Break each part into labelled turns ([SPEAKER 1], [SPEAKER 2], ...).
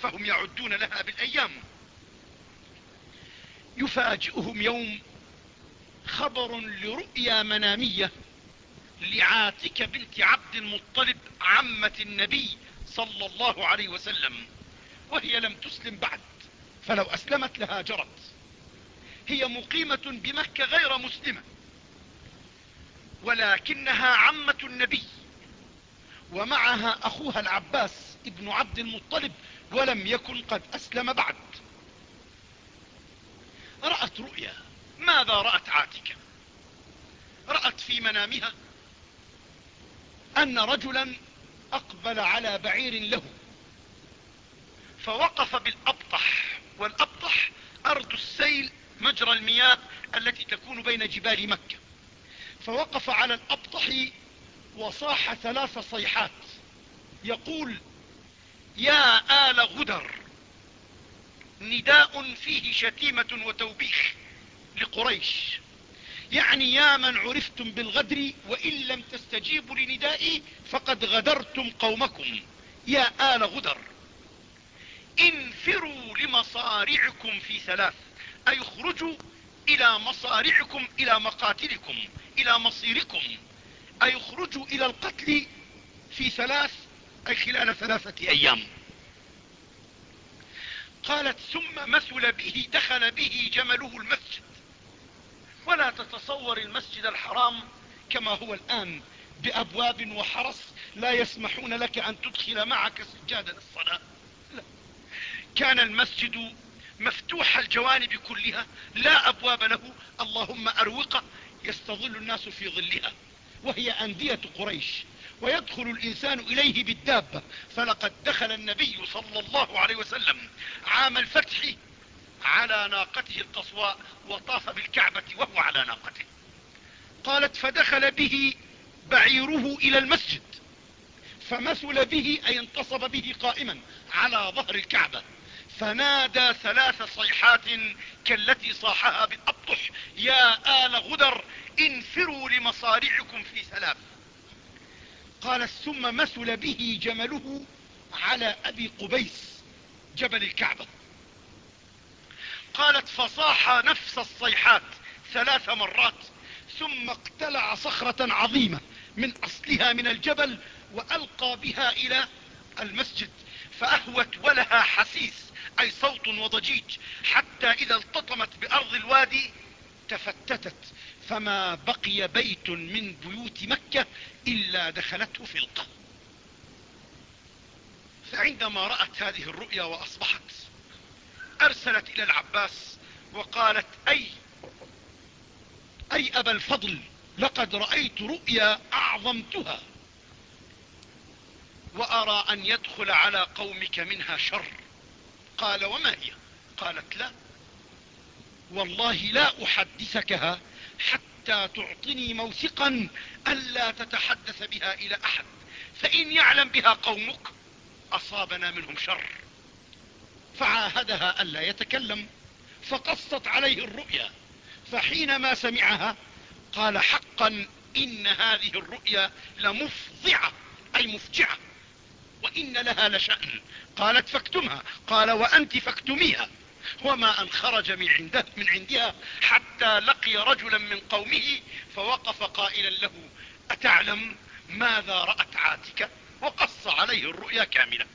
[SPEAKER 1] فهم يعدون لها بالأيام. يفاجئهم يوم خبر لرؤيا منامية لعاتك بنت عبد المطلب عمة النبي صلى الله عليه وسلم وهي لم تسلم بعد فلو أسلمت لهاجرت هي مقيمة بمكة غير مسلمة ولكنها عمة النبي ومعها أخوها العباس ابن عبد المطلب ولم يكن قد أسلم بعد. رأت رؤيا. ماذا رأت عاتكة رأت في منامها أن رجلا أقبل على بعير له فوقف بالأبطح والأبطح أرض السيل مجرى المياه التي تكون بين جبال مكة. فوقف على الأبطح وصاح ثلاث صيحات. يقول يا آل غدر. نداء فيه شتيمة وتوبيخ لقريش. يعني يا من عرفتم بالغدر وإن لم تستجيبوا لندائي فقد غدرتم قومكم. يا آل غدر. انفروا لمصارعكم في ثلاث. أي اخرجوا إلى مصارعكم إلى مقاتلكم إلى مصيركم. أي اخرجوا إلى القتل في ثلاث أي خلال ثلاثة أيام. قالت ثم مثل به دخل به جمله المسجد. ولا تتصور المسجد الحرام كما هو الآن بأبواب وحرس لا يسمحون لك أن تدخل معك سجادا الصلاة. لا. كان المسجد مفتوح الجوانب كلها لا أبواب له. اللهم أروقة يستظل الناس في ظلها. وهي أندية قريش. ويدخل الإنسان إليه بالدابة. فلقد دخل النبي صلى الله عليه وسلم عام الفتح على ناقته القصواء وطاف بالكعبة وهو على ناقته. قالت فدخل به بعيره إلى المسجد فمثل به أي انتصب به قائما على ظهر الكعبة. فنادى ثلاث صيحات كالتي صاحها بالأبطح يا آل غدر انفروا لمصارعكم في ثلاث قال ثم مثل به جمله على أبي قبيس جبل الكعبة. قالت فصاح نفس الصيحات ثلاث مرات ثم اقتلع صخرة عظيمة من أصلها من الجبل وألقى بها إلى المسجد فأهوت ولها حسيس أي صوت وضجيج حتى إذا التطمت بأرض الوادي تفتتت فما بقي بيت من بيوت مكة إلا دخلته فلقة فعندما رأت هذه الرؤيا وأصبحت أرسلت إلى العباس وقالت أي أي أبا الفضل لقد رأيت رؤيا أعظمتها وأرى أن يدخل على قومك منها شر. قال وما هي؟ قالت لا والله لا أحدثكها حتى تعطني موثقا ألا تتحدث بها إلى أحد. فإن يعلم بها قومك أصابنا منهم شر. فعاهدها ألا يتكلم فقصت عليه الرؤيا. فحينما سمعها قال حقا إن هذه الرؤيا لمفضعة أي مفجعة. وإن لها لشأن. قالت فاكتمها. قال وأنت فاكتميها. وما أن خرج من, عنده من عندها حتى لقي رجلا من قومه فوقف قائلا له أتعلم ماذا رأت عاتكة؟ وقص عليه الرؤيا كاملة.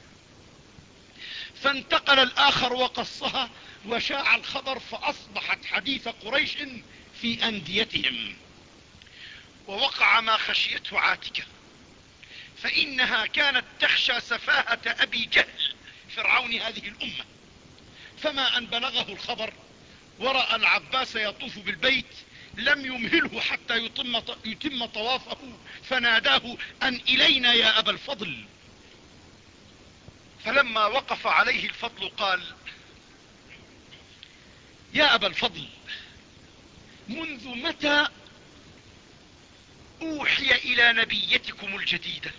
[SPEAKER 1] فانتقل الآخر وقصها وشاع الخبر فأصبحت حديث قريش في أنديتهم. ووقع ما خشيته عاتكة. فإنها كانت تخشى سفاهة أبي جهل فرعون هذه الأمة. فما أن بلغه الخبر ورأى العباس يطوف بالبيت لم يمهله حتى يتم, يتم طوافه فناداه أن إلينا يا أبا الفضل. فلما وقف عليه الفضل قال يا أبا الفضل منذ متى أوحي إلى نبيتكم الجديدة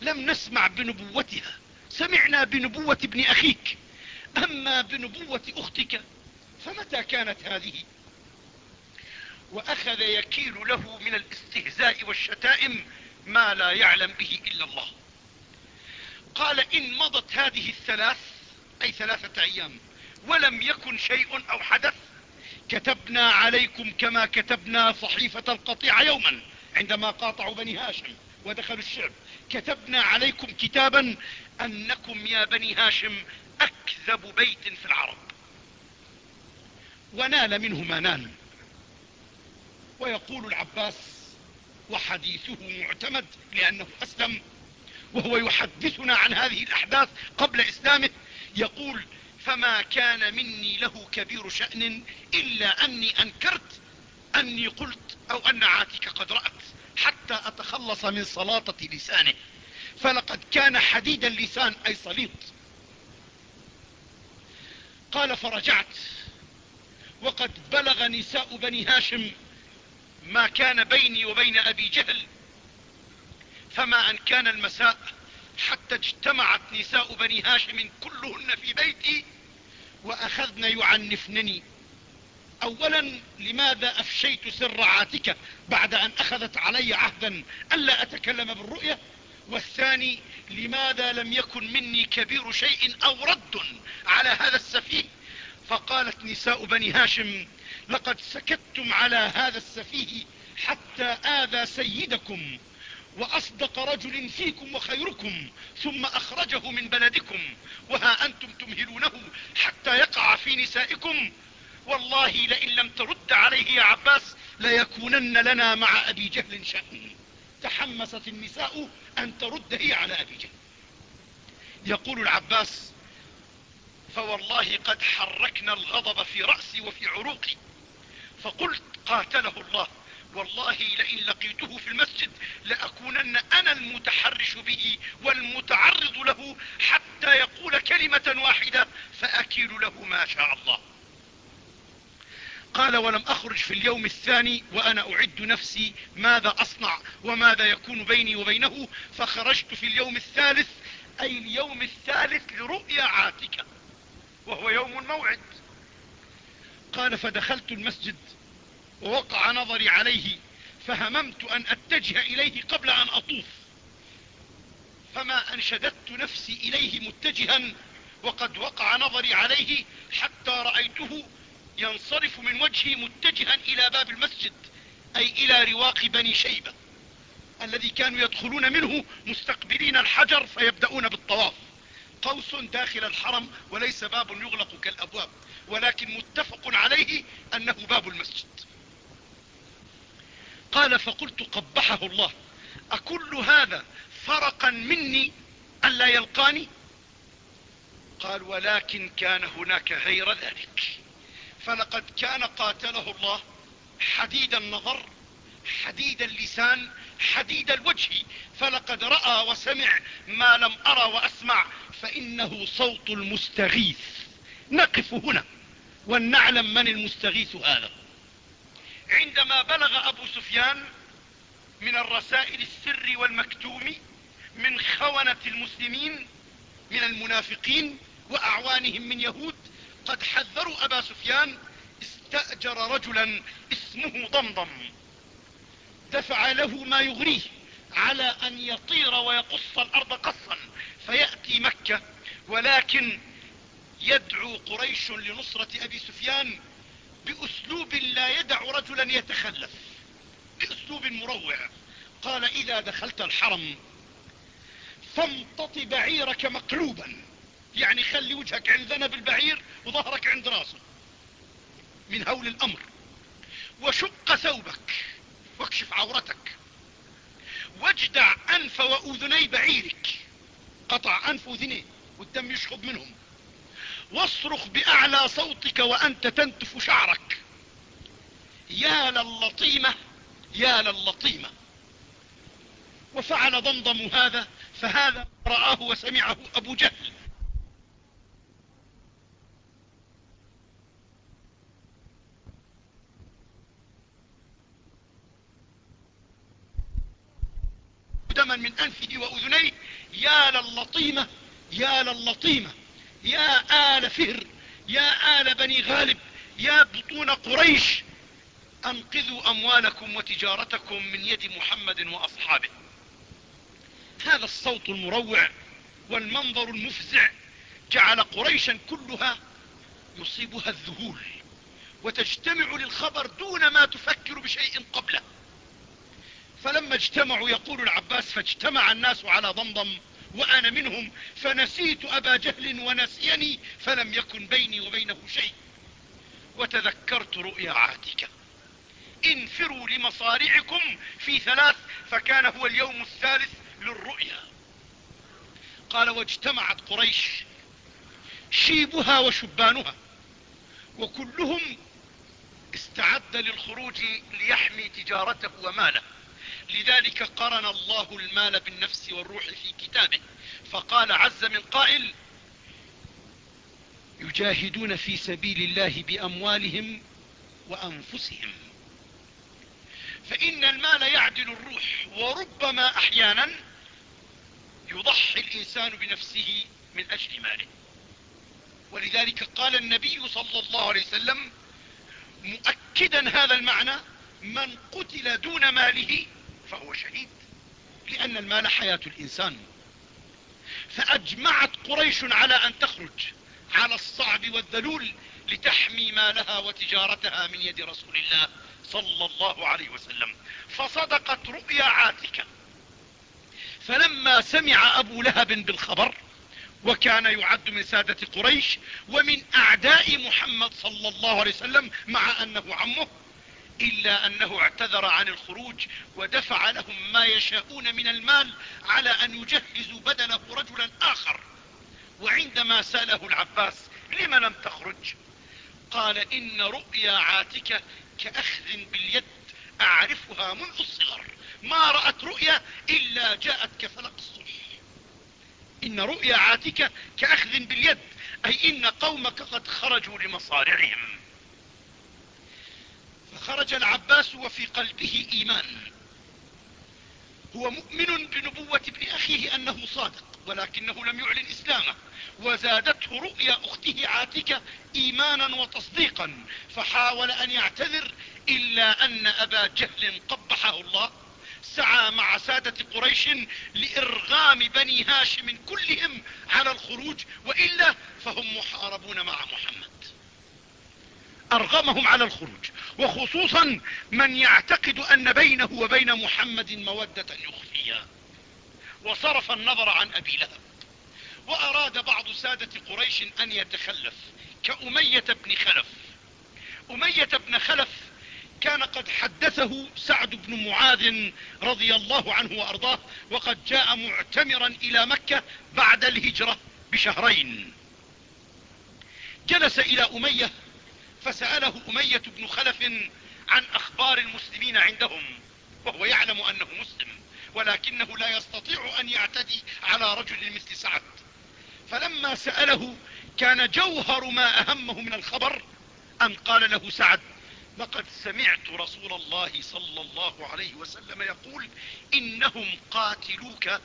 [SPEAKER 1] لم نسمع بنبوتها. سمعنا بنبوة ابن أخيك. أما بنبوة أختك فمتى كانت هذه؟ وأخذ يكيل له من الاستهزاء والشتائم ما لا يعلم به إلا الله. قال إن مضت هذه الثلاث أي ثلاثة أيام ولم يكن شيء أو حدث كتبنا عليكم كما كتبنا صحيفة القطيع يوما عندما قاطعوا بني هاشم ودخلوا الشعب. كتبنا عليكم كتابا أنكم يا بني هاشم أكذب بيت في العرب. ونال منه ما نال ويقول العباس وحديثه معتمد لأنه أسلم وهو يحدثنا عن هذه الأحداث قبل إسلامه يقول فما كان مني له كبير شأن إلا أني أنكرت أني قلت أو أن عاتك قد رأت حتى أتخلص من سلاطة لسانه. فلقد كان حديد اللسان أي صليط. قال فرجعت. وقد بلغ نساء بني هاشم ما كان بيني وبين أبي جهل فما أن كان المساء حتى اجتمعت نساء بني هاشم كلهن في بيتي وأخذن يعنفنني. أولا لماذا أفشيت سر عاتكة بعد أن أخذت علي عهدا ألا أتكلم بالرؤية؟ والثاني لماذا لم يكن مني كبير شيء أو رد على هذا السفيه؟ فقالت نساء بني هاشم لقد سكتتم على هذا السفيه حتى آذى سيدكم وأصدق رجل فيكم وخيركم ثم أخرجه من بلدكم. وها أنتم تمهلونه حتى يقع في نسائكم؟ والله لئن لم ترد عليه يا عباس ليكونن لنا مع أبي جهل شأن. تحمست النساء أن ترد هي على أبي جهل. يقول العباس فوالله قد حركنا الغضب في رأسي وفي عروقي. فقلت قاتله الله والله لئن لقيته في المسجد لأكونن أنا المتحرش به والمتعرض له حتى يقول كلمة واحدة فأكيل له ما شاء الله. قال ولم أخرج في اليوم الثاني وأنا أعد نفسي ماذا أصنع وماذا يكون بيني وبينه فخرجت في اليوم الثالث أي اليوم الثالث لرؤيا عاتكة وهو يوم الموعد قال فدخلت المسجد ووقع نظري عليه فهممت أن أتجه إليه قبل أن أطوف فما أنشددت نفسي إليه متجها وقد وقع نظري عليه حتى رأيته ينصرف من وجهي متجها إلى باب المسجد أي إلى رواق بني شيبة الذي كانوا يدخلون منه مستقبلين الحجر فيبدأون بالطواف. قوس داخل الحرم وليس باب يغلق كالأبواب ولكن متفق عليه أنه باب المسجد. قال فقلت قبحه الله أكل هذا فرقا مني ألا يلقاني؟ قال ولكن كان هناك غير ذلك. فلقد كان قاتله الله حديد النظر حديد اللسان حديد الوجه فلقد رأى وسمع ما لم أرى وأسمع فإنه صوت المستغيث. نقف هنا ولنعلم من المستغيث هذا. عندما بلغ أبو سفيان من الرسائل السر والمكتوم من خونة المسلمين من المنافقين وأعوانهم من يهود قد حذروا أبا سفيان استأجر رجلا اسمه ضمضم. دفع له ما يغريه على أن يطير ويقص الأرض قصا فيأتي مكة. ولكن يدعو قريش لنصرة أبي سفيان بأسلوب لا يدع رجلا يتخلف بأسلوب مروع. قال إذا دخلت الحرم فامتط بعيرك مقلوبا. يعني خلي وجهك عند ذنب البعير وظهرك عند راسه. من هول الأمر. وشق ثوبك. واكشف عورتك. واجدع أنف وأذني بعيرك. قطع أنف أذنيه والدم يشخب منهم. واصرخ بأعلى صوتك وأنت تنتف شعرك. يا للطيمة يا للطيمة. وفعل ضمضم هذا فهذا رآه وسمعه أبو جهل. دما من أنفه وأذنيه يا للطيمة يا للطيمة يا آل فهر يا آل بني غالب يا بطون قريش أنقذوا أموالكم وتجارتكم من يد محمد وأصحابه. هذا الصوت المروع والمنظر المفزع جعل قريشا كلها يصيبها الذهول وتجتمع للخبر دون ما تفكر بشيء قبله. فلما اجتمعوا يقول العباس فاجتمع الناس على ضمضم وأنا منهم فنسيت أبا جهل ونسيني فلم يكن بيني وبينه شيء. وتذكرت رؤيا عاتكة. انفروا لمصارعكم في ثلاث فكان هو اليوم الثالث للرؤيا. قال واجتمعت قريش شيبها وشبانها وكلهم استعد للخروج ليحمي تجارته وماله. لذلك قرن الله المال بالنفس والروح في كتابه. فقال عز من قائل يجاهدون في سبيل الله بأموالهم وأنفسهم. فإن المال يعدل الروح وربما أحيانا يضحي الإنسان بنفسه من أجل ماله. ولذلك قال النبي صلى الله عليه وسلم مؤكدا هذا المعنى من قتل دون ماله فهو شهيد لأن المال حياة الإنسان. فأجمعت قريش على أن تخرج على الصعب والذلول لتحمي مالها وتجارتها من يد رسول الله صلى الله عليه وسلم. فصدقت رؤيا عاتكة. فلما سمع أبو لهب بالخبر وكان يعد من سادة قريش ومن أعداء محمد صلى الله عليه وسلم مع أنه عمه إلا أنه اعتذر عن الخروج ودفع لهم ما يشاءون من المال على أن يجهزوا بدنه رجلا آخر. وعندما سأله العباس لم لم تخرج؟ قال إن رؤيا عاتكة كأخذ باليد أعرفها منذ الصغر. ما رأت رؤيا إلا جاءت كفلق الصبح. إن رؤيا عاتكة كأخذ باليد أي إن قومك قد خرجوا لمصارعهم. فخرج العباس وفي قلبه إيمان. هو مؤمن بنبوة ابن أخيه أنه صادق ولكنه لم يعلن إسلامه. وزادته رؤيا أخته عاتكة إيمانا وتصديقا فحاول أن يعتذر إلا أن أبا جهل قبحه الله. سعى مع سادة قريش لإرغام بني هاشم كلهم على الخروج وإلا فهم محاربون مع محمد. أرغمهم على الخروج وخصوصا من يعتقد أن بينه وبين محمد مودة يخفيها وصرف النظر عن أبي لهب وأراد بعض سادة قريش أن يتخلف كأمية بن خلف. أمية بن خلف كان قد حدثه سعد بن معاذ رضي الله عنه وأرضاه وقد جاء معتمرا إلى مكة بعد الهجرة بشهرين. جلس إلى أمية فسأله أمية بن خلف عن أخبار المسلمين عندهم وهو يعلم أنه مسلم ولكنه لا يستطيع أن يعتدي على رجل مثل سعد. فلما سأله كان جوهر ما أهمه من الخبر أن قال له سعد لقد سمعت رسول الله صلى الله عليه وسلم يقول إنهم قاتلوك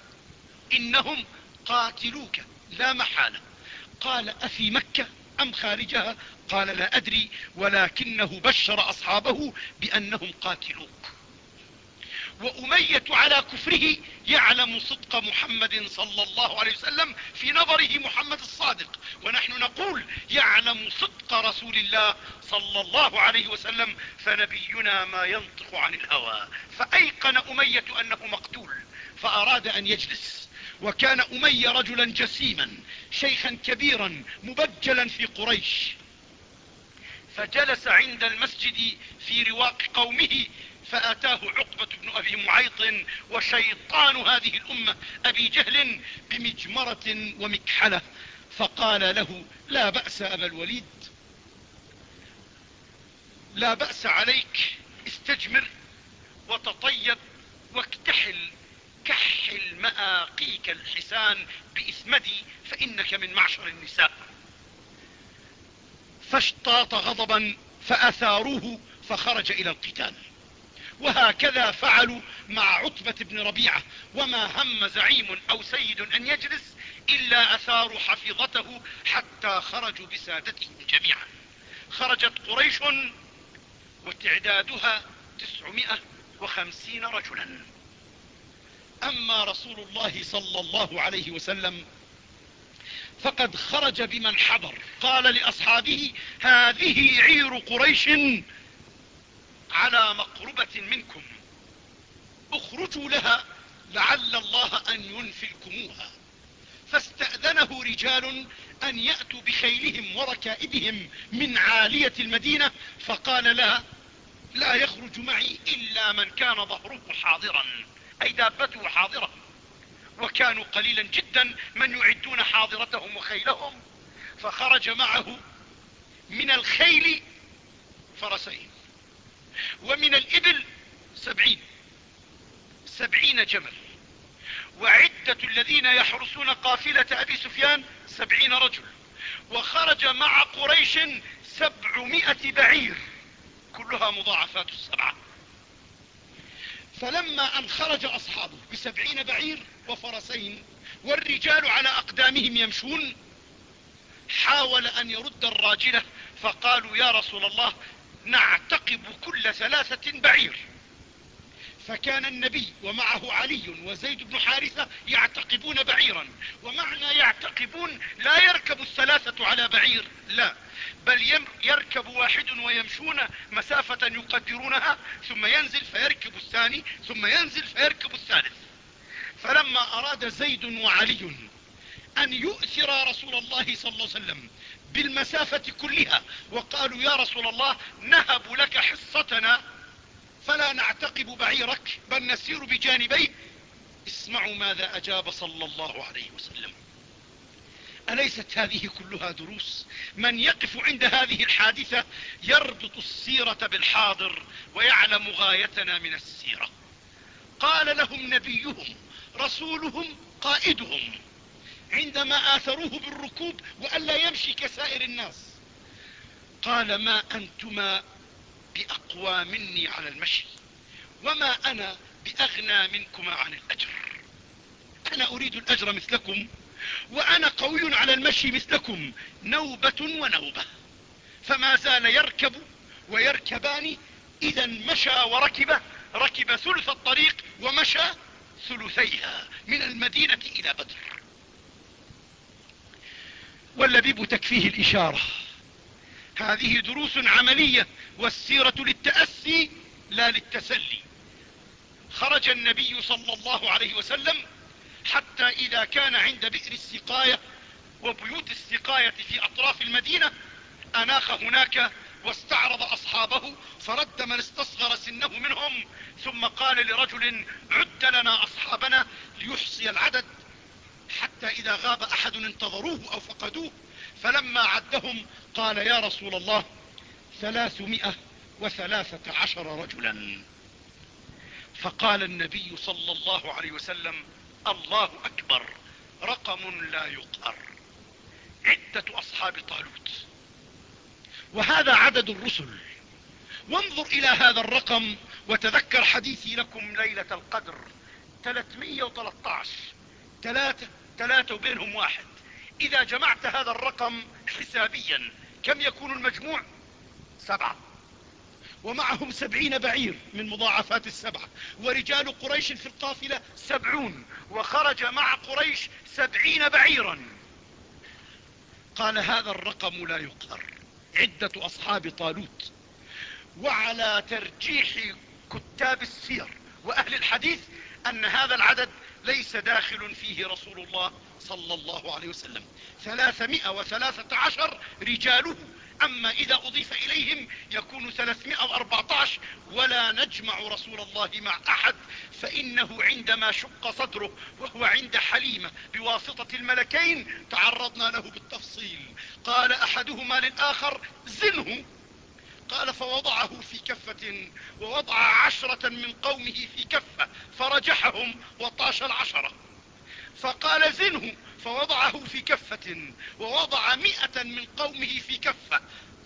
[SPEAKER 1] إنهم قاتلوك لا محالة. قال أفي مكة؟ أم خارجها؟ قال لا أدري ولكنه بشر أصحابه بأنهم قاتلوك وأمية على كفره يعلم صدق محمد صلى الله عليه وسلم في نظره محمد الصادق. ونحن نقول يعلم صدق رسول الله صلى الله عليه وسلم فنبينا ما ينطق عن الهوى. فأيقن أمية أنه مقتول فأراد أن يجلس. وكان أمي رجلا جسيما شيخا كبيرا مبجلا في قريش. فجلس عند المسجد في رواق قومه فأتاه عقبة بن أبي معيط وشيطان هذه الأمة أبي جهل بمجمرة ومكحلة. فقال له لا بأس أبا الوليد لا بأس عليك استجمر وتطيب واكتحل كحل مآقيك الحسان بإثمدي فإنك من معشر النساء. فاشتاط غضبا فأثاروه فخرج إلى القتال. وهكذا فعلوا مع عتبة بن ربيعة وما هم زعيم أو سيد أن يجلس إلا أثاروا حفيظته حتى خرجوا بسادتهم جميعا. خرجت قريش وتعدادها تسعمائة وخمسين رجلا. أما رسول الله صلى الله عليه وسلم فقد خرج بمن حضر. قال لأصحابه هذه عير قريش على مقربة منكم. اخرجوا لها لعل الله أن ينفلكموها فاستأذنه رجال أن يأتوا بخيلهم وركائبهم من عالية المدينة فقال لا لا يخرج معي إلا من كان ظهره حاضرا. أي دابته حاضرة. وكانوا قليلا جدا من يعدون حاضرتهم وخيلهم. فخرج معه من الخيل فرسين. ومن الإبل سبعين. سبعين جمل. وعدة الذين يحرسون قافلة أبي سفيان سبعين رجل. وخرج مع قريش سبعمائة بعير. كلها مضاعفات السبعة. فلما أن خرج أصحابه بسبعين بعير وفرسين والرجال على أقدامهم يمشون حاول أن يرد الراجلة فقالوا يا رسول الله نعتقب كل ثلاثة بعير. فكان النبي ومعه علي وزيد بن حارثة يعتقبون بعيرا. ومعنى يعتقبون لا يركب الثلاثة على بعير لا بل يركب واحد ويمشون مسافة يقدرونها ثم ينزل فيركب الثاني ثم ينزل فيركب الثالث. فلما أراد زيد وعلي أن يؤثر رسول الله صلى الله عليه وسلم بالمسافة كلها وقالوا يا رسول الله نهب لك حصتنا فلا نعتقب بعيرك بل نسير بجانبيه. اسمعوا ماذا أجاب صلى الله عليه وسلم. أليست هذه كلها دروس؟ من يقف عند هذه الحادثة يربط السيرة بالحاضر ويعلم غايتنا من السيرة. قال لهم نبيهم رسولهم قائدهم عندما آثروه بالركوب وألا يمشي كسائر الناس. قال ما أنتما بأقوى مني على المشي وما أنا بأغنى منكما عن الأجر. أنا أريد الأجر مثلكم وأنا قوي على المشي مثلكم نوبة ونوبة. فما زال يركب ويركبان إذا مشى وركب ركب ثلث الطريق ومشى ثلثيها من المدينة إلى بدر. واللبيب تكفيه الإشارة. هذه دروس عملية والسيرة للتأسي لا للتسلي. خرج النبي صلى الله عليه وسلم حتى إذا كان عند بئر السقاية وبيوت السقاية في أطراف المدينة أناخ هناك واستعرض أصحابه فرد من استصغر سنه منهم ثم قال لرجل عد لنا أصحابنا ليحصي العدد حتى إذا غاب أحد انتظروه أو فقدوه. فلما عدهم قال يا رسول الله ثلاثمائة وثلاثة عشر رجلا. فقال النبي صلى الله عليه وسلم الله أكبر رقم لا يقهر عدة أصحاب طالوت. وهذا عدد الرسل. وانظر إلى هذا الرقم وتذكر حديثي لكم ليلة القدر 313 ثلاثة ثلاثة وبينهم واحد. إذا جمعت هذا الرقم حسابيا كم يكون المجموع؟ سبعة. ومعهم سبعين بعير من مضاعفات السبعة. ورجال قريش في القافلة سبعون. وخرج مع قريش سبعين بعيرا. قال هذا الرقم لا يقهر. عدة أصحاب طالوت. وعلى ترجيح كتاب السير وأهل الحديث أن هذا العدد ليس داخل فيه رسول الله صلى الله عليه وسلم. ثلاثمائة وثلاثة عشر رجاله. أما إذا أضيف إليهم يكون ثلاثمائة وأربعة ولا نجمع رسول الله مع أحد فإنه عندما شق صدره وهو عند حليمة بواسطة الملكين تعرضنا له بالتفصيل. قال أحدهما للآخر زنه. قال فوضعه في كفة ووضع عشرة من قومه في كفة فرجحهم وطاش العشرة. فقال زنه فوضعه في كفة ووضع م من قومه في كفة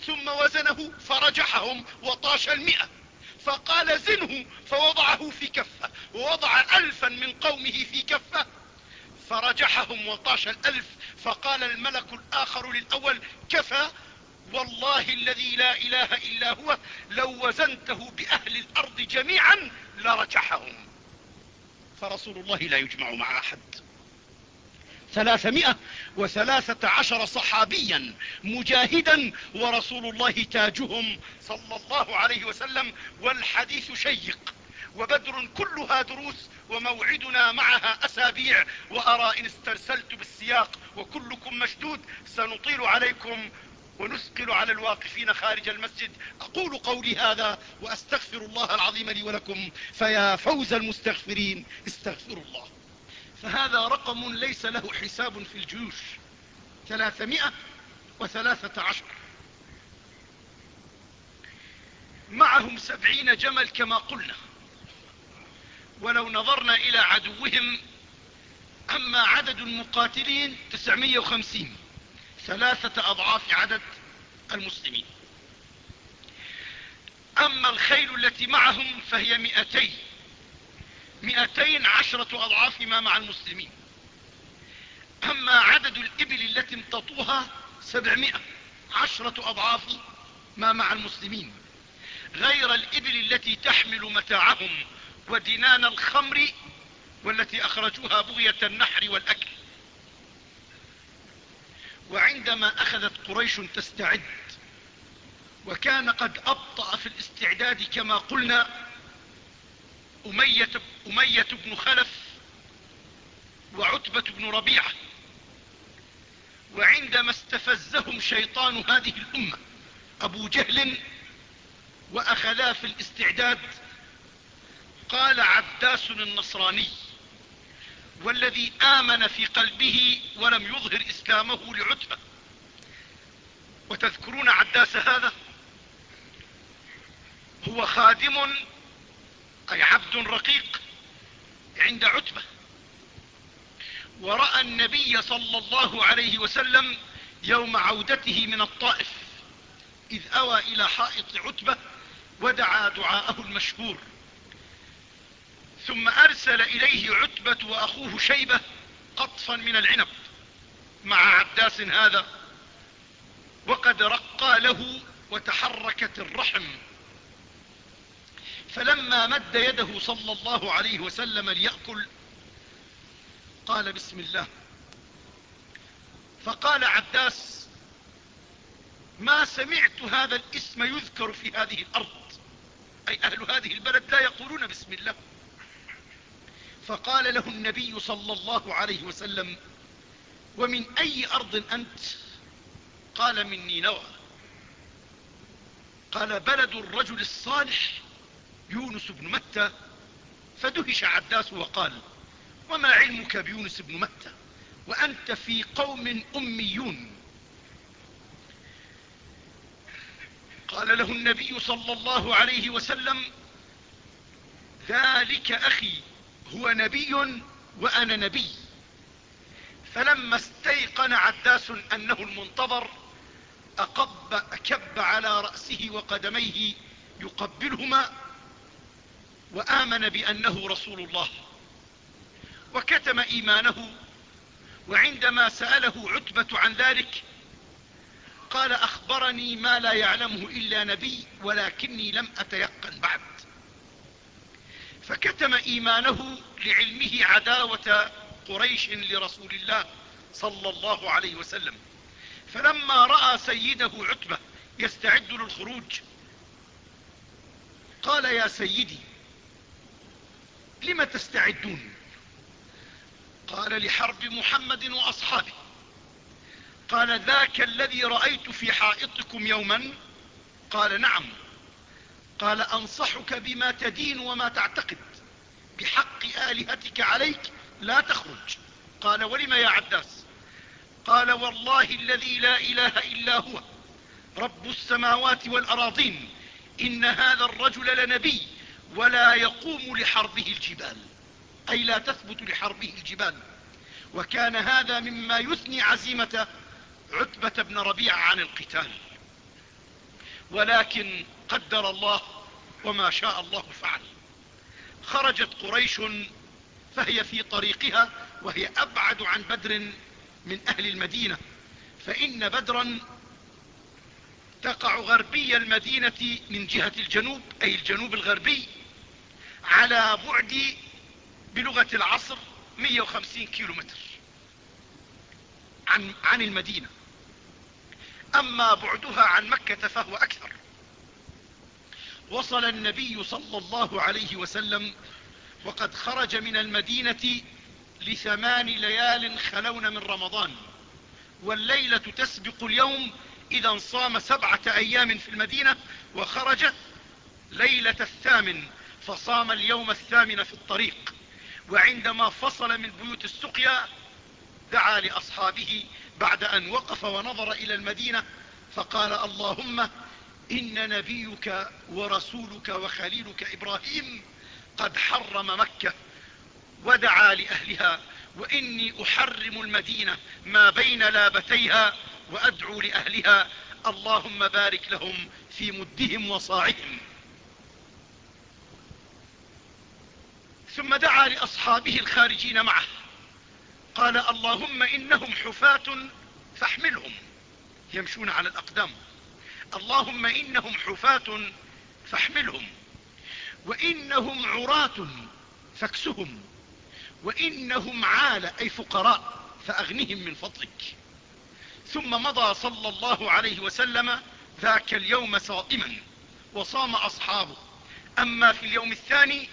[SPEAKER 1] ثم وزنه فرجحهم وطاش المئة. فقال زنه فوضعه في كفة ووضع ألفا من قومه في كفة فرجحهم وطاش الألف. فقال الملك الآخر للأول كفى والله الذي لا إله إلا هو لو وزنته بأهل الأرض جميعا لرجحهم. فرسول الله لا يجمع مع أحد. ثلاثمائة وثلاثة عشر صحابيا مجاهدا ورسول الله تاجهم صلى الله عليه وسلم والحديث شيق. وبدر كلها دروس وموعدنا معها أسابيع. وأرى إن استرسلت بالسياق وكلكم مشدود سنطيل عليكم ونثقل على الواقفين خارج المسجد. أقول قولي هذا وأستغفر الله العظيم لي ولكم. فيا فوز المستغفرين. استغفروا الله. فهذا رقم ليس له حساب في الجيوش. ثلاثمائة وثلاثة عشر. معهم سبعين جمل كما قلنا. ولو نظرنا إلى عدوهم أما عدد المقاتلين تسعمية وخمسين. ثلاثة أضعاف عدد المسلمين. أما الخيل التي معهم فهي مئتين. مئتين عشرة أضعاف ما مع المسلمين. أما عدد الإبل التي امتطوها سبعمائة عشرة أضعاف ما مع المسلمين. غير الإبل التي تحمل متاعهم ودنان الخمر والتي أخرجوها بغية النحر والأكل. وعندما أخذت قريش تستعد وكان قد أبطأ في الاستعداد كما قلنا أمية, أمية بن خلف وعتبة بن ربيعة. وعندما استفزهم شيطان هذه الأمة أبو جهل وأخذا في الاستعداد قال عباس النصراني والذي آمن في قلبه ولم يظهر إسلامه لعتبة. وتذكرون عداس هذا؟ هو خادم أي عبد رقيق عند عتبة. ورأى النبي صلى الله عليه وسلم يوم عودته من الطائف إذ أوى إلى حائط عتبة ودعا دعاءه المشهور. ثم أرسل إليه عتبة وأخوه شيبة قطفا من العنب مع عباس هذا وقد رقى له وتحركت الرحم. فلما مد يده صلى الله عليه وسلم ليأكل قال بسم الله. فقال عباس ما سمعت هذا الاسم يذكر في هذه الأرض؟ أي أهل هذه البلد لا يقولون بسم الله. فقال له النبي صلى الله عليه وسلم ومن أي أرض أنت؟ قال من نينوى قال بلد الرجل الصالح يونس بن متى؟ فدهش عداس وقال وما علمك بيونس بن متى؟ وأنت في قوم أميون. قال له النبي صلى الله عليه وسلم ذلك أخي هو نبي وأنا نبي. فلما استيقن عداس أنه المنتظر أقب أكب على رأسه وقدميه يقبلهما وآمن بأنه رسول الله. وكتم إيمانه وعندما سأله عتبة عن ذلك قال أخبرني ما لا يعلمه إلا نبي ولكني لم أتيقن بعد. فكتم إيمانه لعلمه عداوة قريش لرسول الله صلى الله عليه وسلم. فلما رأى سيده عتبة يستعد للخروج قال يا سيدي لم تستعدون؟ قال لحرب محمد وأصحابه. قال ذاك الذي رأيت في حائطكم يوما؟ قال نعم. قال أنصحك بما تدين وما تعتقد. بحق آلهتك عليك لا تخرج. قال ولم يا عداس قال والله الذي لا إله إلا هو. رب السماوات والأراضين. إن هذا الرجل لنبي ولا يقوم لحربه الجبال. أي لا تثبت لحربه الجبال. وكان هذا مما يثني عزيمة عتبة بن ربيعة عن القتال. ولكن قدر الله وما شاء الله فعل. خرجت قريش فهي في طريقها وهي أبعد عن بدر من أهل المدينة فإن بدرا تقع غربي المدينة من جهة الجنوب أي الجنوب الغربي على بعد بلغة العصر 150 كيلو متر عن, عن المدينة. أما بعدها عن مكة فهو أكثر. وصل النبي صلى الله عليه وسلم وقد خرج من المدينة لثمان ليال خلون من رمضان والليلة تسبق اليوم إذا صام سبعة أيام في المدينة وخرج ليلة الثامن فصام اليوم الثامن في الطريق. وعندما فصل من بيوت السقيا دعا لأصحابه بعد أن وقف ونظر إلى المدينة فقال اللهم إن نبيك ورسولك وخليلك إبراهيم قد حرم مكة ودعا لأهلها وإني أحرم المدينة ما بين لابتيها وأدعو لأهلها اللهم بارك لهم في مدهم وصاعهم ثم دعا لأصحابه الخارجين معه قال اللهم إنهم حفاة فاحملهم. يمشون على الأقدام. اللهم إنهم حفاة فاحملهم. وإنهم عراة فاكسهم. وإنهم عال أي فقراء فأغنهم من فضلك. ثم مضى صلى الله عليه وسلم ذاك اليوم صائما وصام أصحابه. أما في اليوم الثاني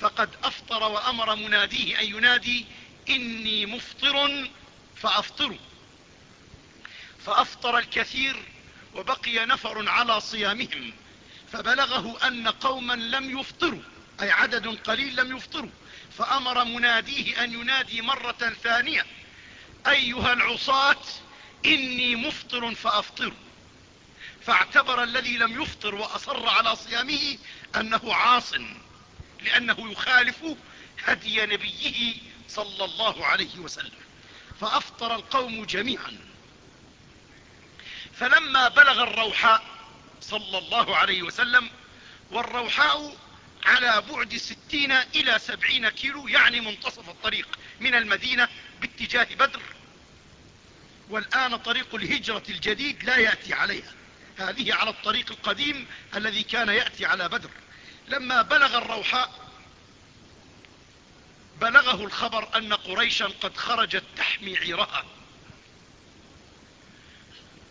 [SPEAKER 1] فقد أفطر وأمر مناديه أن ينادي إني مفطر فأفطروا فأفطر الكثير وبقي نفر على صيامهم فبلغه أن قوما لم يفطروا أي عدد قليل لم يفطروا فأمر مناديه أن ينادي مرة ثانية أيها العصاة إني مفطر فأفطروا فاعتبر الذي لم يفطر وأصر على صيامه أنه عاص لأنه يخالف هدي نبيه صلى الله عليه وسلم. فأفطر القوم جميعا. فلما بلغ الروحاء صلى الله عليه وسلم والروحاء على بعد ستين إلى سبعين كيلو يعني منتصف الطريق من المدينة باتجاه بدر. والآن طريق الهجرة الجديد لا يأتي عليها. هذه على الطريق القديم الذي كان يأتي على بدر. لما بلغ الروحاء بلغه الخبر أن قريشا قد خرجت تحمي عيرها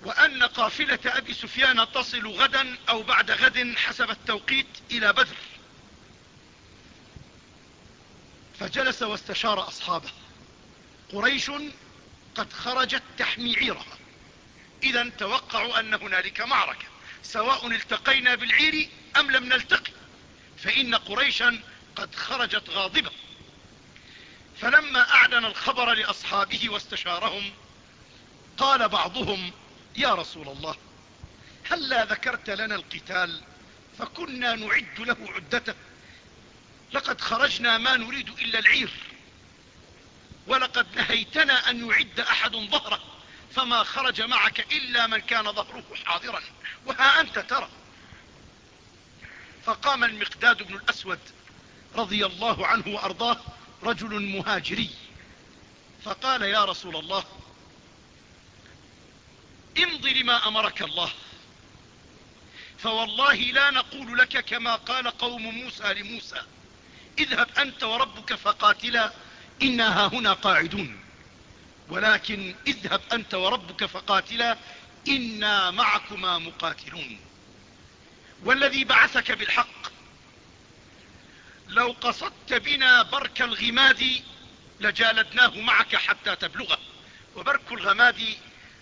[SPEAKER 1] وأن قافلة أبي سفيان تصل غدا أو بعد غد حسب التوقيت إلى بدر. فجلس واستشار أصحابه. قريش قد خرجت تحمي عيرها إذا توقعوا أن هنالك معركة سواء التقينا بالعير أم لم نلتقي. فإن قريشا قد خرجت غاضبة. فلما أعلن الخبر لأصحابه واستشارهم قال بعضهم يا رسول الله هلا ذكرت لنا القتال؟ فكنا نعد له عدته. لقد خرجنا ما نريد إلا العير. ولقد نهيتنا أن يعد أحد ظهره. فما خرج معك إلا من كان ظهره حاضرا. وها أنت ترى. فقام المقداد بن الأسود رضي الله عنه وأرضاه رجل مهاجري. فقال يا رسول الله امض لما أمرك الله. فوالله لا نقول لك كما قال قوم موسى لموسى اذهب أنت وربك فقاتلا إنا هنا قاعدون. ولكن اذهب أنت وربك فقاتلا إنا معكما مقاتلون. والذي بعثك بالحق لو قصدت بنا برك الغماد لجالدناه معك حتى تبلغه. وبرك الغماد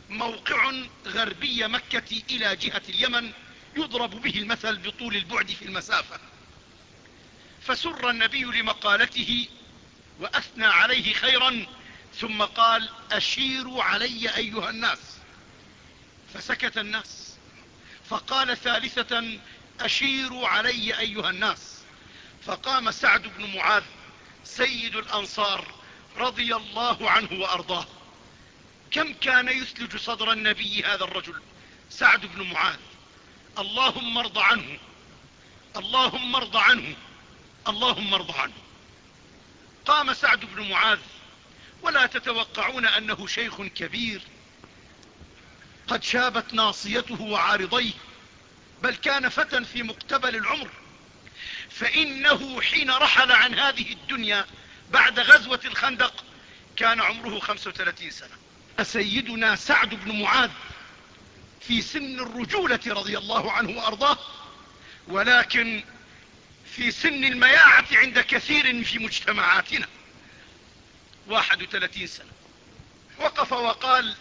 [SPEAKER 1] موقع غربي مكة إلى جهة اليمن يضرب به المثل بطول البعد في المسافة. فسر النبي لمقالته وأثنى عليه خيرا ثم قال أشيروا علي أيها الناس. فسكت الناس فقال ثالثة أشيروا علي أيها الناس. فقام سعد بن معاذ سيد الأنصار رضي الله عنه وأرضاه. كم كان يثلج صدر النبي هذا الرجل؟ سعد بن معاذ. اللهم ارض عنه. اللهم ارض عنه. اللهم ارض عنه. قام سعد بن معاذ. ولا تتوقعون أنه شيخ كبير. قد شابت ناصيته وعارضيه. بل كان فتى في مقتبل العمر. فإنه حين رحل عن هذه الدنيا بعد غزوة الخندق كان عمره 35 سنة. سيدنا سعد بن معاذ في سن الرجولة رضي الله عنه وأرضاه ولكن في سن المياعة عند كثير في مجتمعاتنا. واحد وثلاثين سنة. وقف وقال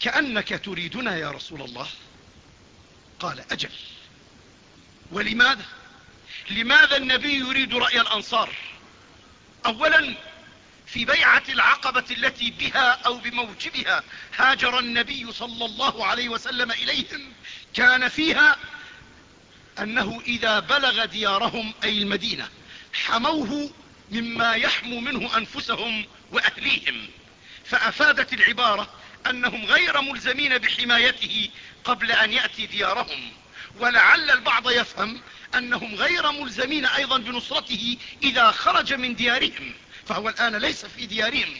[SPEAKER 1] كأنك تريدنا يا رسول الله؟ قال أجل. ولماذا؟ لماذا النبي يريد رأي الأنصار؟ أولا في بيعة العقبة التي بها أو بموجبها هاجر النبي صلى الله عليه وسلم إليهم كان فيها أنه إذا بلغ ديارهم أي المدينة حموه مما يحمو منه أنفسهم وأهليهم. فأفادت العبارة أنهم غير ملزمين بحمايته قبل أن يأتي ديارهم. ولعل البعض يفهم أنهم غير ملزمين أيضا بنصرته إذا خرج من ديارهم فهو الآن ليس في ديارهم.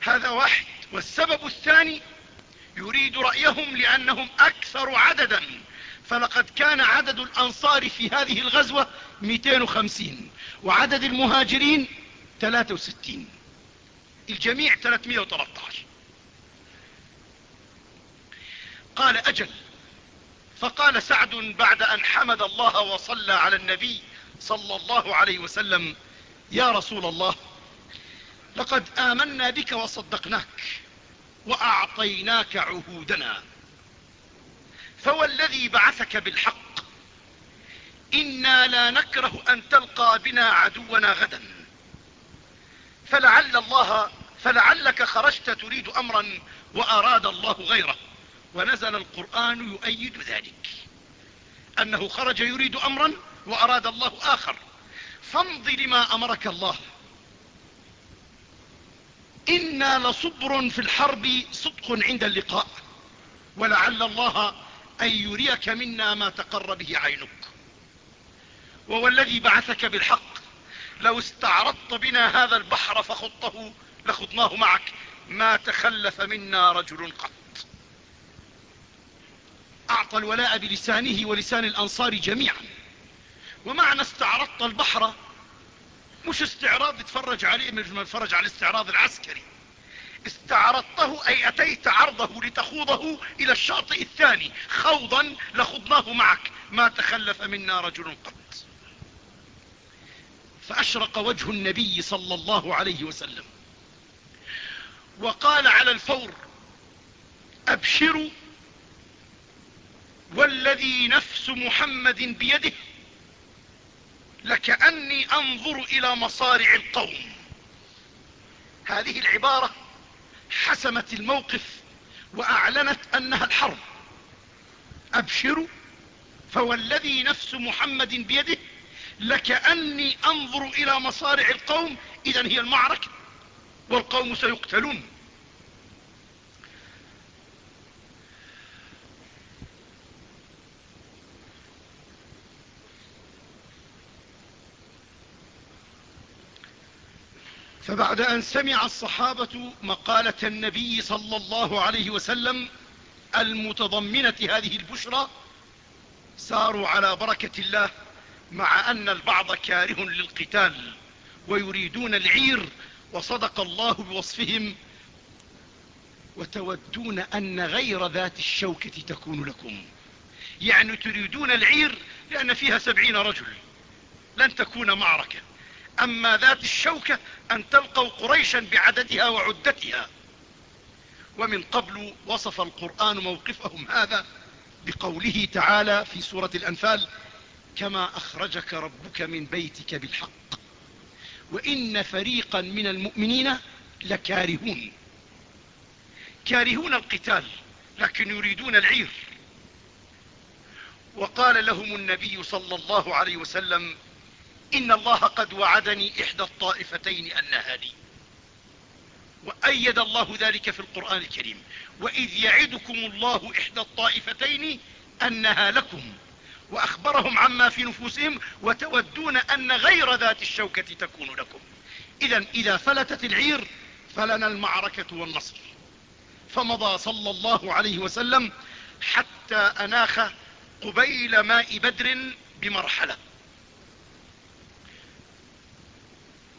[SPEAKER 1] هذا واحد. والسبب الثاني يريد رأيهم لأنهم أكثر عددا. فلقد كان عدد الأنصار في هذه الغزوة 250 وعدد المهاجرين 63 الجميع 313 قال أجل فقال سعد بعد أن حمد الله وصلى على النبي صلى الله عليه وسلم يا رسول الله لقد آمنا بك وصدقناك وأعطيناك عهودنا فوالذي بعثك بالحق إنا لا نكره أن تلقى بنا عدونا غدا فلعل الله فلعلك خرجت تريد أمرا وأراد الله غيره. ونزل القرآن يؤيد ذلك. أنه خرج يريد أمرا وأراد الله آخر. فامض لما أمرك الله. إنا لصبر في الحرب صدق عند اللقاء. ولعل الله أن يريك منا ما تقر به عينك. ووالذي بعثك بالحق. لو استعرضت بنا هذا البحر فخضته لخضناه معك. ما تخلف منا رجل قط. أعطى الولاء بلسانه ولسان الأنصار جميعا. ومعنى استعرضت البحر مش استعراض تتفرج عليه مش نتفرج على الاستعراض العسكري. استعرضته أي أتيت عرضه لتخوضه إلى الشاطئ الثاني. خوضا لخضناه معك. ما تخلف منا رجل قط. فأشرق وجه النبي صلى الله عليه وسلم. وقال على الفور أبشروا والذي نفس محمد بيده لكأني أنظر إلى مصارع القوم. هذه العبارة حسمت الموقف وأعلنت أنها الحرب. أبشروا فوالذي نفس محمد بيده لكأني أنظر إلى مصارع القوم. إذا هي المعركة والقوم سيقتلون. فبعد أن سمع الصحابة مقالة النبي صلى الله عليه وسلم المتضمنة هذه البشرى ساروا على بركة الله مع أن البعض كاره للقتال ويريدون العير وصدق الله بوصفهم وتودون أن غير ذات الشوكة تكون لكم. يعني تريدون العير لأن فيها سبعين رجل لن تكون معركة. أما ذات الشوكة أن تلقوا قريشا بعددها وعدتها. ومن قبل وصف القرآن موقفهم هذا بقوله تعالى في سورة الأنفال كما أخرجك ربك من بيتك بالحق وإن فريقا من المؤمنين لكارهون. كارهون القتال لكن يريدون العير. وقال لهم النبي صلى الله عليه وسلم إن الله قد وعدني إحدى الطائفتين أنها لي. وأيد الله ذلك في القرآن الكريم. وإذ يعدكم الله إحدى الطائفتين أنها لكم. وأخبرهم عما في نفوسهم وتودون أن غير ذات الشوكة تكون لكم. إذا إذا فلتت العير فلنا المعركة والنصر. فمضى صلى الله عليه وسلم حتى أناخ قبيل ماء بدر بمرحلة.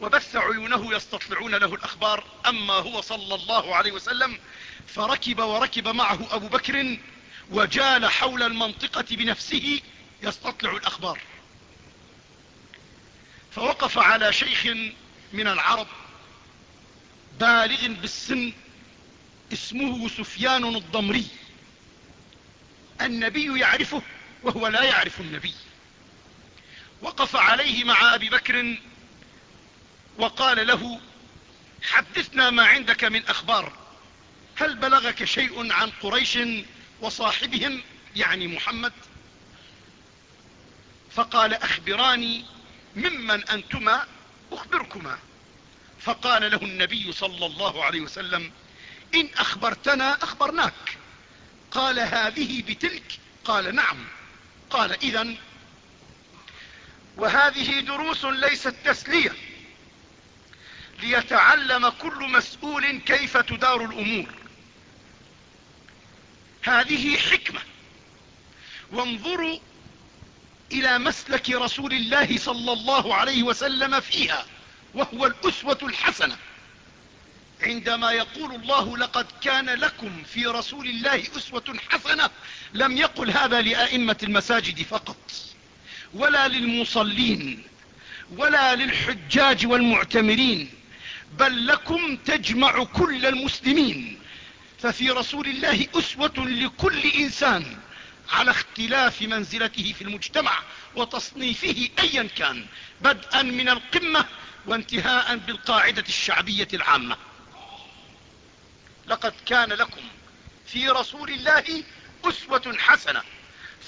[SPEAKER 1] وبث عيونه يستطلعون له الأخبار. أما هو صلى الله عليه وسلم فركب وركب معه أبو بكر وجال حول المنطقة بنفسه يستطلع الأخبار. فوقف على شيخ من العرب بالغ بالسن اسمه سفيان الضمري. النبي يعرفه وهو لا يعرف النبي. وقف عليه مع أبي بكر وقال له حدثنا ما عندك من أخبار. هل بلغك شيء عن قريش وصاحبهم؟ يعني محمد. فقال أخبراني ممن أنتما؟ أخبركما. فقال له النبي صلى الله عليه وسلم إن أخبرتنا أخبرناك. قال هذه بتلك؟ قال نعم. قال إذا وهذه دروس ليست تسلية. ليتعلم كل مسؤول كيف تدار الأمور. هذه حكمة. وانظروا إلى مسلك رسول الله صلى الله عليه وسلم فيها وهو الأسوة الحسنة. عندما يقول الله لقد كان لكم في رسول الله أسوة حسنة لم يقل هذا لأئمة المساجد فقط ولا للمصلين ولا للحجاج والمعتمرين بل لكم تجمع كل المسلمين. ففي رسول الله أسوة لكل إنسان على اختلاف منزلته في المجتمع وتصنيفه أيا كان بدءا من القمة وانتهاء بالقاعدة الشعبية العامة. لقد كان لكم في رسول الله أسوة حسنة.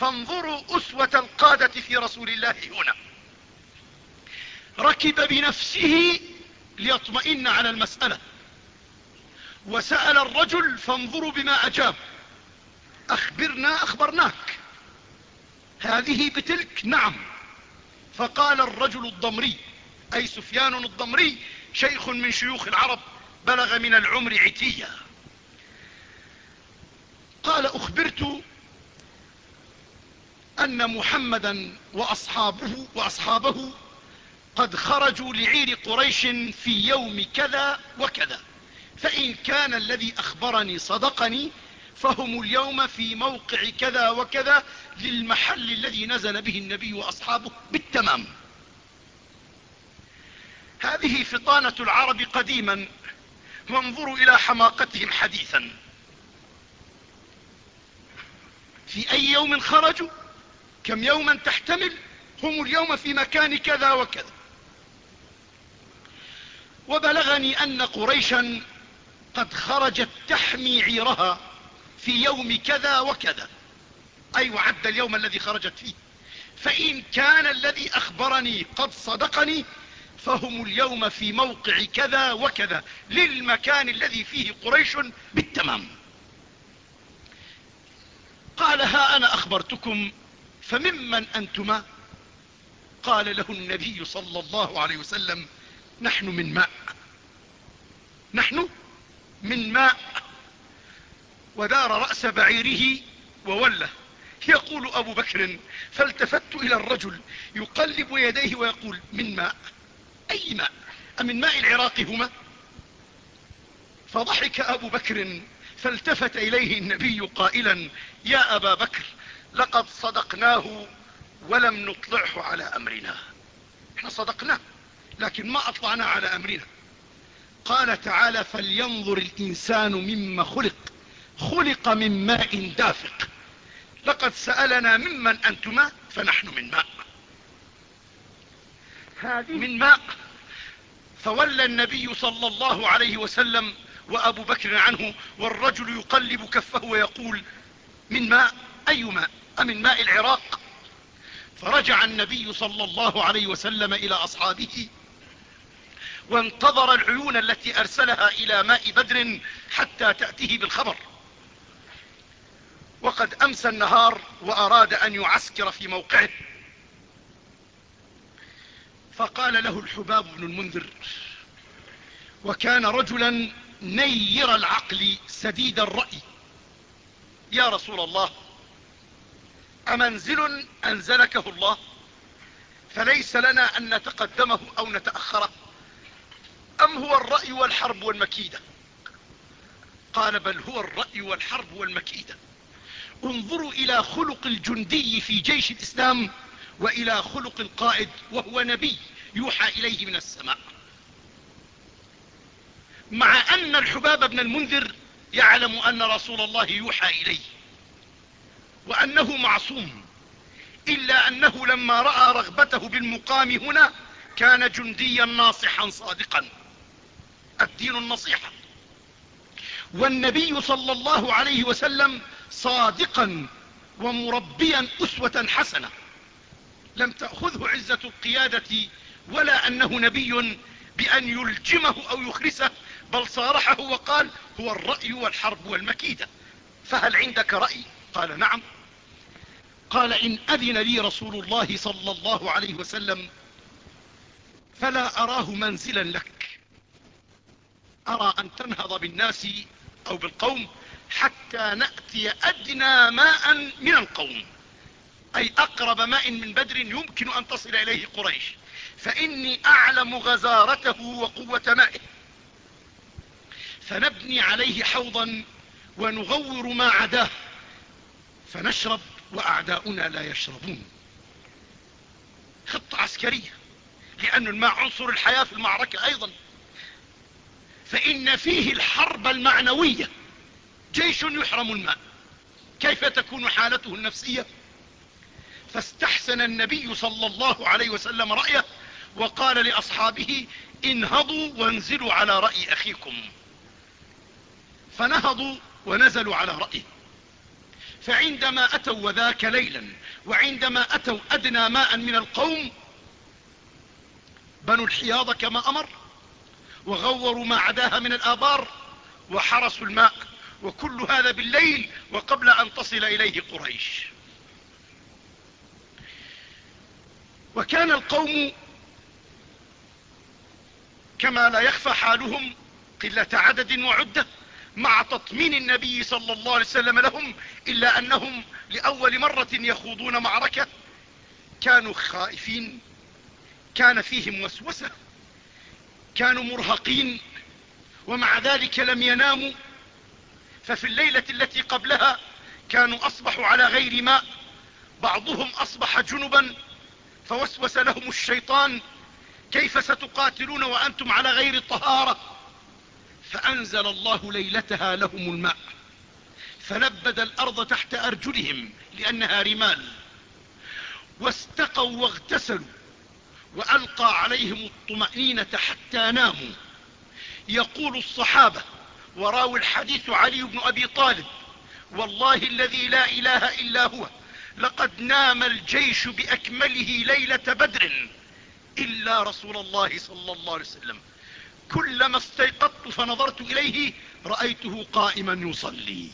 [SPEAKER 1] فانظروا أسوة القادة في رسول الله هنا. ركب بنفسه ليطمئن على المسألة. وسأل الرجل فانظروا بما أجاب. أخبرنا أخبرناك. هذه بتلك نعم. فقال الرجل الضمري أي سفيان الضمري شيخ من شيوخ العرب بلغ من العمر عتيا قال أخبرت أن محمدا وأصحابه, وأصحابه قد خرجوا لعير قريش في يوم كذا وكذا. فإن كان الذي أخبرني صدقني فهم اليوم في موقع كذا وكذا للمحل الذي نزل به النبي وأصحابه بالتمام. هذه فطانة العرب قديما وانظروا إلى حماقتهم حديثا. في أي يوم خرجوا؟ كم يوما تحتمل؟ هم اليوم في مكان كذا وكذا. وبلغني أن قريشا قد خرجت تحمي عيرها في يوم كذا وكذا. أي وعد اليوم الذي خرجت فيه. فإن كان الذي أخبرني قد صدقني فهم اليوم في موقع كذا وكذا للمكان الذي فيه قريش بالتمام. قال ها أنا أخبرتكم فممن أنتما؟ قال له النبي صلى الله عليه وسلم نحن من ماء. نحن من ماء. ودار رأس بعيره ووله. يقول أبو بكر فالتفت إلى الرجل يقلب يديه ويقول من ماء؟ أي ماء؟ أمن ماء العراق هما؟ فضحك أبو بكر فالتفت إليه النبي قائلا يا أبا بكر لقد صدقناه ولم نطلعه على أمرنا. إحنا صدقناه. لكن ما أطلعنا على أمرنا. قال تعالى فلينظر الإنسان مما خلق خلق من ماء دافق. لقد سألنا ممن أنتما فنحن من ماء. من ماء. فولى النبي صلى الله عليه وسلم وأبو بكر عنه والرجل يقلب كفه ويقول من ماء؟ أي ماء؟ أمن ماء العراق؟ فرجع النبي صلى الله عليه وسلم إلى أصحابه وانتظر العيون التي أرسلها إلى ماء بدر حتى تأتيه بالخبر. وقد أمسى النهار وأراد أن يعسكر في موقعه. فقال له الحباب بن المنذر وكان رجلا نير العقل سديد الرأي. يا رسول الله أمنزل أنزلكه الله؟ فليس لنا أن نتقدمه أو نتأخره. أم هو الرأي والحرب والمكيدة؟ قال بل هو الرأي والحرب والمكيدة. انظروا إلى خلق الجندي في جيش الإسلام وإلى خلق القائد وهو نبي يوحى إليه من السماء. مع أن الحباب بن المنذر يعلم أن رسول الله يوحى إليه وأنه معصوم إلا أنه لما رأى رغبته بالمقام هنا كان جنديا ناصحا صادقا. الدين النصيحة. والنبي صلى الله عليه وسلم صادقا ومربيا أسوة حسنة. لم تأخذه عزة القيادة ولا أنه نبي بأن يلجمه أو يخرسه بل صارحه وقال هو الرأي والحرب والمكيدة. فهل عندك رأي؟ قال نعم. قال إن أذن لي رسول الله صلى الله عليه وسلم فلا أراه منزلا لك. أرى أن تنهض بالناس أو بالقوم حتى نأتي أدنى ماء من القوم. أي أقرب ماء من بدر يمكن أن تصل إليه قريش. فإني أعلم غزارته وقوة مائه. فنبني عليه حوضا ونغور ما عداه. فنشرب وأعداؤنا لا يشربون. خطة عسكرية لأن الماء عنصر الحياة في المعركة أيضا. فإن فيه الحرب المعنوية. جيش يحرم الماء. كيف تكون حالته النفسية؟ فاستحسن النبي صلى الله عليه وسلم رأيه وقال لأصحابه انهضوا وانزلوا على رأي أخيكم. فنهضوا ونزلوا على رأيه. فعندما أتوا وذاك ليلا وعندما أتوا أدنى ماء من القوم بنوا الحياض كما أمر. وغوروا ما عداها من الآبار وحرسوا الماء وكل هذا بالليل وقبل أن تصل إليه قريش. وكان القوم كما لا يخفى حالهم قلة عدد وعدة مع تطمين النبي صلى الله عليه وسلم لهم إلا أنهم لأول مرة يخوضون معركة. كانوا خائفين كان فيهم وسوسة. كانوا مرهقين ومع ذلك لم يناموا. ففي الليلة التي قبلها كانوا أصبحوا على غير ماء بعضهم أصبح جنبا فوسوس لهم الشيطان كيف ستقاتلون وأنتم على غير الطهارة فأنزل الله ليلتها لهم الماء فلبد الأرض تحت أرجلهم لأنها رمال واستقوا واغتسلوا. وألقى عليهم الطمأنينة حتى ناموا. يقول الصحابة وراوي الحديث علي بن أبي طالب والله الذي لا إله إلا هو لقد نام الجيش بأكمله ليلة بدر إلا رسول الله صلى الله عليه وسلم. كلما استيقظت فنظرت إليه رأيته قائما يصلي.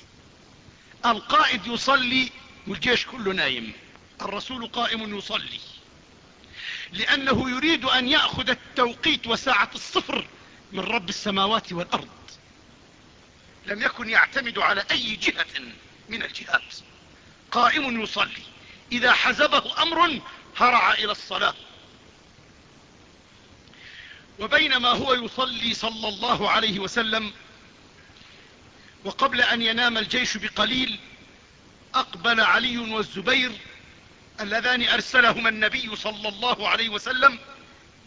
[SPEAKER 1] القائد يصلي والجيش كله نايم الرسول قائم يصلي. لأنه يريد أن يأخذ التوقيت وساعة الصفر من رب السماوات والأرض. لم يكن يعتمد على أي جهة من الجهات. قائم يصلي. إذا حزبه أمر هرع إلى الصلاة. وبينما هو يصلي صلى الله عليه وسلم وقبل أن ينام الجيش بقليل أقبل علي والزبير اللذان أرسلهما النبي صلى الله عليه وسلم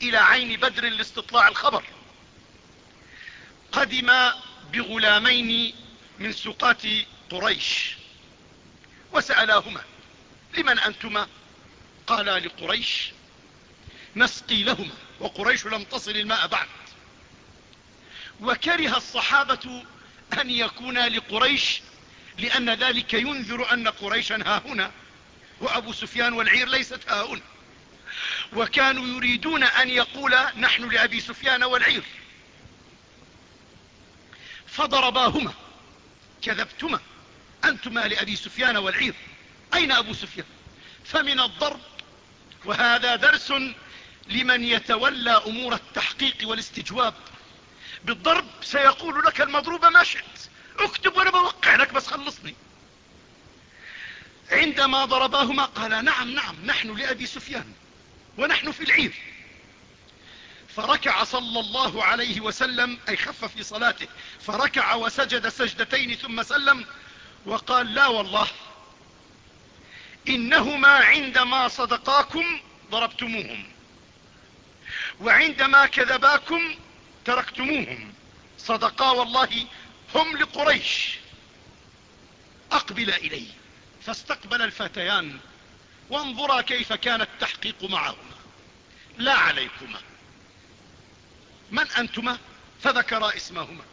[SPEAKER 1] إلى عين بدر لاستطلاع الخبر. قدم بغلامين من سقات قريش. وسألاهما لمن أنتما؟ قالا لقريش نسقي لهما وقريش لم تصل الماء بعد. وكره الصحابة أن يكونا لقريش لأن ذلك ينذر أن قريشا ها وأبو سفيان والعير ليست ها هنا. وكانوا يريدون أن يقول نحن لأبي سفيان والعير. فضرباهما كذبتما أنتما لأبي سفيان والعير. أين أبو سفيان؟ فمن الضرب وهذا درس لمن يتولى أمور التحقيق والاستجواب. بالضرب سيقول لك المضروب ما شئت. اكتب وأنا بوقع لك بس خلصني. عندما ضرباهما قال نعم نعم نحن لأبي سفيان ونحن في العير. فركع صلى الله عليه وسلم أي خف في صلاته فركع وسجد سجدتين ثم سلم وقال لا والله إنهما عندما صدقاكم ضربتموهم وعندما كذباكم تركتموهم. صدقا والله هم لقريش أقبل إلي فاستقبل الفتيان وانظرا كيف كان التحقيق معهما. لا عليكما. من أنتما؟ فذكرا اسمهما.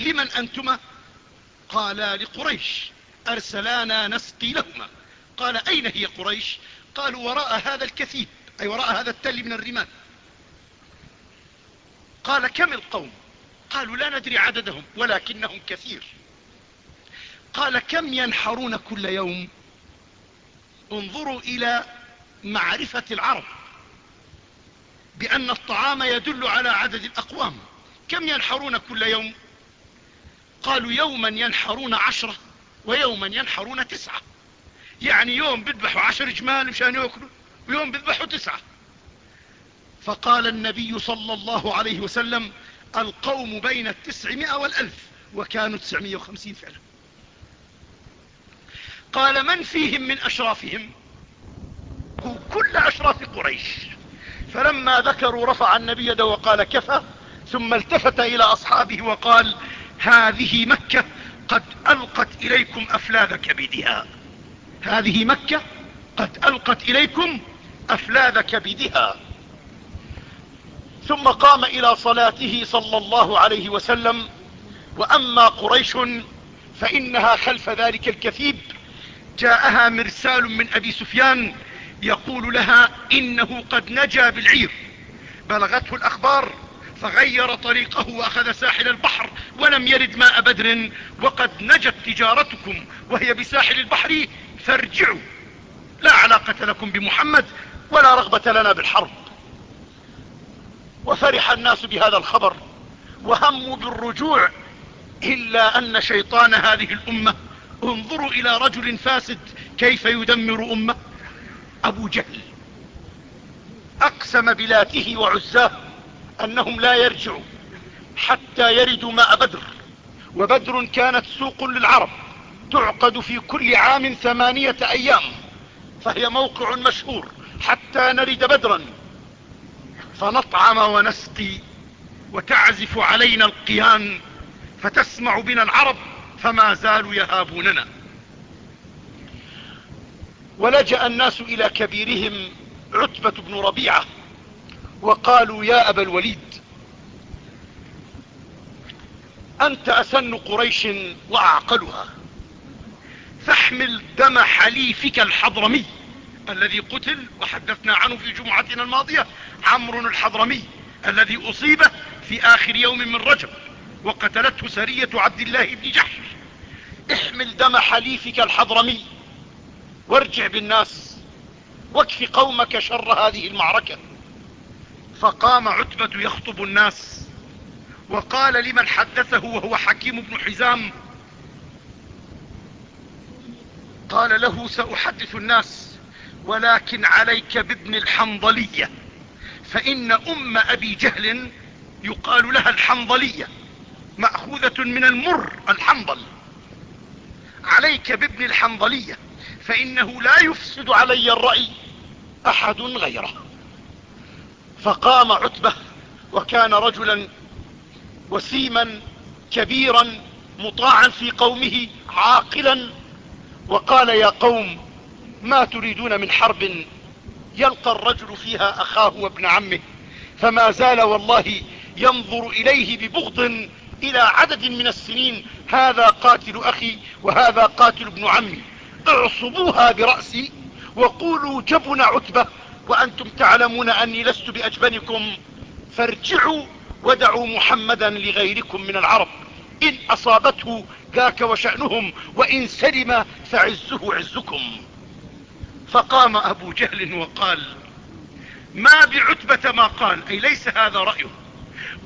[SPEAKER 1] لمن أنتما؟ قالا لقريش. أرسلانا نسقي لهما. قال أين هي قريش؟ قالوا وراء هذا الكثيب أي وراء هذا التل من الرمال. قال كم القوم؟ قالوا لا ندري عددهم ولكنهم كثير. قال كم ينحرون كل يوم؟ انظروا إلى معرفة العرب بأن الطعام يدل على عدد الأقوام. كم ينحرون كل يوم؟ قالوا يوما ينحرون عشرة ويوما ينحرون تسعة. يعني يوم بيذبحوا عشر جمال مشان يأكلوا ويوم بيذبحوا تسعة. فقال النبي صلى الله عليه وسلم القوم بين التسعمائة والألف وكانوا تسعمائة وخمسين فعلا. قال من فيهم من أشرافهم؟ كل أشراف قريش. فلما ذكروا رفع النبي يده وقال كفى ثم التفت إلى أصحابه وقال هذه مكة قد ألقت إليكم أفلاذ كبدها. هذه مكة قد ألقت إليكم أفلاذ كبدها. ثم قام إلى صلاته صلى الله عليه وسلم. وأما قريش فإنها خلف ذلك الكثيب جاءها مرسال من أبي سفيان يقول لها إنه قد نجا بالعير. بلغته الأخبار فغير طريقه وأخذ ساحل البحر ولم يرد ماء بدر وقد نجت تجارتكم وهي بساحل البحر فارجعوا. لا علاقة لكم بمحمد ولا رغبة لنا بالحرب. وفرح الناس بهذا الخبر وهموا بالرجوع إلا أن شيطان هذه الأمة انظروا إلى رجل فاسد كيف يدمر أمة. أبو جهل. أقسم بلاته وعزاه أنهم لا يرجعوا حتى يردوا ماء بدر. وبدر كانت سوق للعرب تعقد في كل عام ثمانية أيام. فهي موقع مشهور حتى نرد بدرا. فنطعم ونسقي وتعزف علينا القيان فتسمع بنا العرب فما زالوا يهابوننا. ولجأ الناس إلى كبيرهم عتبة بن ربيعة وقالوا يا أبا الوليد أنت أسن قريش وأعقلها فاحمل دم حليفك الحضرمي الذي قتل وحدثنا عنه في جمعتنا الماضية عمرو الحضرمي الذي أصيب في آخر يوم من رجب. وقتلته سرية عبد الله بن جحش. احمل دم حليفك الحضرمي. وارجع بالناس. واكف قومك شر هذه المعركة. فقام عتبة يخطب الناس. وقال لمن حدثه وهو حكيم بن حزام. قال له سأحدث الناس. ولكن عليك بابن الحنظلية. فإن أم أبي جهل يقال لها الحنظلية. مأخوذة من المر الحنظل. عليك بابن الحنظلية فإنه لا يفسد علي الرأي أحد غيره. فقام عتبة وكان رجلا وسيما كبيرا مطاعا في قومه عاقلا وقال يا قوم ما تريدون من حرب يلقى الرجل فيها أخاه وابن عمه فما زال والله ينظر إليه ببغض إلى عدد من السنين هذا قاتل أخي وهذا قاتل ابن عمي. اعصبوها برأسي وقولوا جبن عتبة وأنتم تعلمون أني لست بأجبنكم. فارجعوا ودعوا محمدا لغيركم من العرب. إن أصابته ذاك وشأنهم وإن سلم فعزه عزكم. فقام أبو جهل وقال ما بعتبة ما قال أي ليس هذا رأيه؟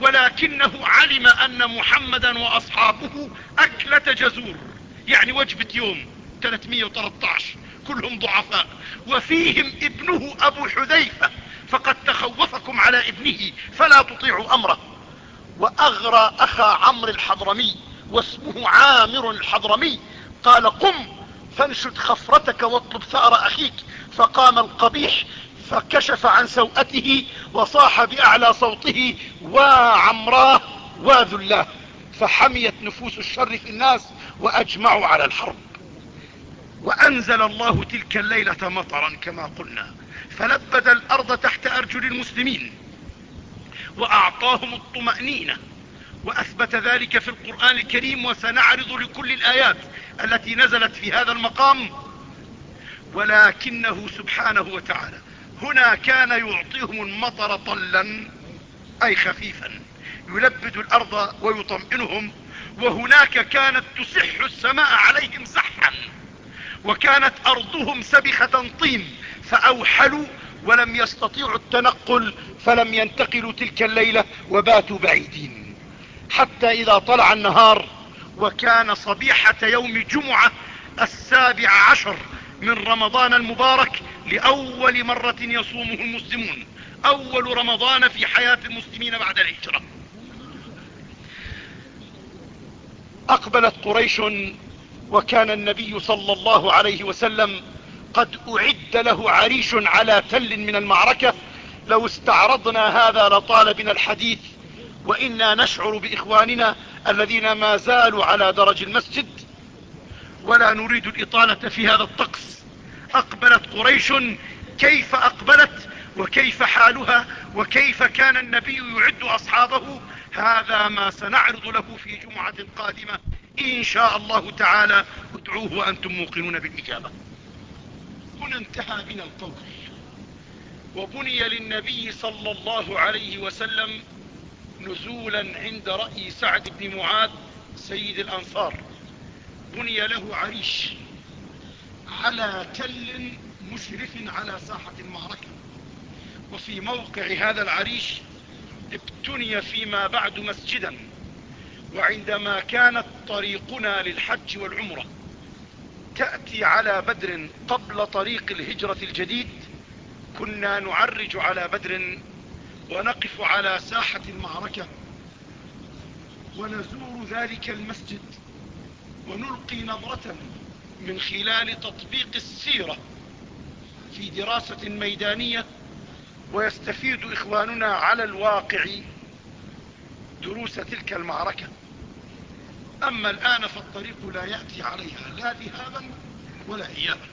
[SPEAKER 1] ولكنه علم أن محمدا وأصحابه أكلة جزور. يعني وجبة يوم 313 كلهم ضعفاء. وفيهم ابنه أبو حذيفة فقد تخوفكم على ابنه فلا تطيعوا أمره. وأغرى أخا عمرو الحضرمي واسمه عامر الحضرمي قال قم فانشد خفرتك واطلب ثأر أخيك. فقام القبيح فكشف عن سوءته وصاح بأعلى صوته وعمراه وذلاه فحميت نفوس الشر في الناس وأجمعوا على الحرب. وأنزل الله تلك الليلة مطرا كما قلنا فلبد الأرض تحت أرجل المسلمين وأعطاهم الطمأنينة. وأثبت ذلك في القرآن الكريم وسنعرض لكل الآيات التي نزلت في هذا المقام ولكنه سبحانه وتعالى هنا كان يعطيهم المطر طلا أي خفيفا يلبد الأرض ويطمئنهم وهناك كانت تسح السماء عليهم سحا وكانت أرضهم سبخة طين فأوحلوا ولم يستطيعوا التنقل فلم ينتقلوا تلك الليلة وباتوا بعيدين. حتى إذا طلع النهار وكان صبيحة يوم جمعة السابع عشر من رمضان المبارك لأول مرة يصومه المسلمون. أول رمضان في حياة المسلمين بعد الهجرة. أقبلت قريش وكان النبي صلى الله عليه وسلم قد أعد له عريش على تل من المعركة. لو استعرضنا هذا لطال بنا الحديث وإنا نشعر بإخواننا الذين ما زالوا على درج المسجد. ولا نريد الإطالة في هذا الطقس. أقبلت قريش كيف أقبلت وكيف حالها وكيف كان النبي يعد أصحابه؟ هذا ما سنعرض له في جمعة قادمة إن شاء الله تعالى. ادعوه وأنتم موقنون بالإجابة. هنا انتهى بنا القول. وبني للنبي صلى الله عليه وسلم نزولا عند رأي سعد بن معاذ سيد الأنصار. بني له عريش. على تل مشرف على ساحة المعركة. وفي موقع هذا العريش ابتني فيما بعد مسجدا وعندما كانت طريقنا للحج والعمرة تأتي على بدر قبل طريق الهجرة الجديد كنا نعرج على بدر ونقف على ساحة المعركة. ونزور ذلك المسجد ونلقي نظرة من خلال تطبيق السيرة في دراسة ميدانية ويستفيد إخواننا على الواقع دروس تلك المعركة. أما الآن فالطريق لا يأتي عليها لا ذهابا ولا إيابا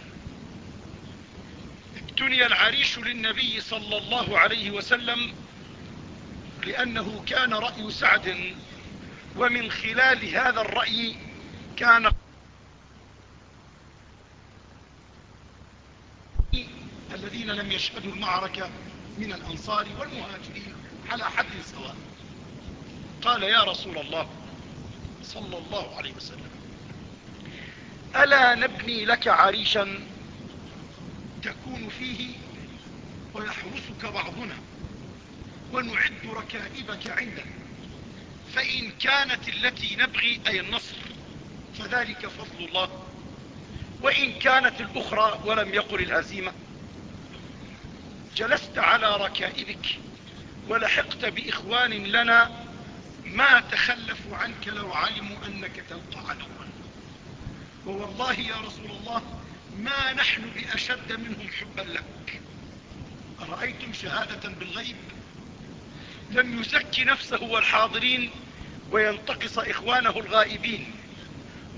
[SPEAKER 1] ابتني العريش للنبي صلى الله عليه وسلم لأنه كان رأي سعد ومن خلال هذا الرأي كان الذين لم يشهدوا المعركة من الأنصار والمهاجرين على حد سواء. قال يا رسول الله صلى الله عليه وسلم ألا نبني لك عريشا تكون فيه ويحرسك بعضنا ونعد ركائبك عنده فإن كانت التي نبغي أي النصر فذلك فضل الله وإن كانت الأخرى ولم يقل الهزيمة جلست على ركائبك ولحقت بإخوان لنا ما تخلفوا عنك لو علموا أنك تلقى عدوا ووالله يا رسول الله ما نحن بأشد منهم حبا لك. أرأيتم شهادة بالغيب؟ لم يزكي نفسه والحاضرين وينتقص إخوانه الغائبين.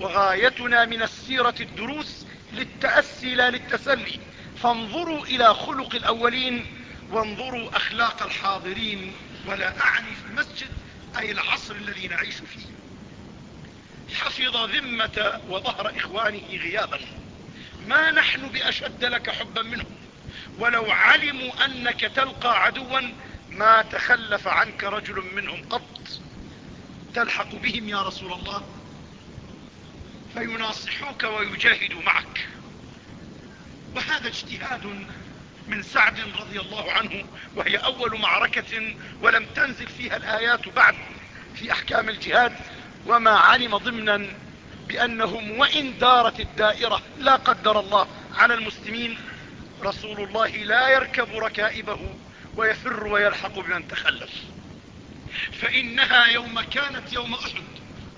[SPEAKER 1] وغايتنا من السيرة الدروس للتأسي لا للتسلي. فانظروا إلى خلق الأولين وانظروا أخلاق الحاضرين ولا أعني في المسجد أي العصر الذي نعيش فيه. حفظ ذمة وظهر إخوانه غيابا. ما نحن بأشد لك حبا منهم. ولو علموا أنك تلقى عدوا ما تخلف عنك رجل منهم قط. تلحق بهم يا رسول الله فيناصحوك ويجاهدوا معك. وهذا اجتهاد من سعد رضي الله عنه وهي أول معركة ولم تنزل فيها الآيات بعد في أحكام الجهاد وما علم ضمنا بأنهم وإن دارت الدائرة لا قدر الله على المسلمين رسول الله لا يركب ركائبه ويفر ويلحق بمن تخلف. فإنها يوم كانت يوم أحد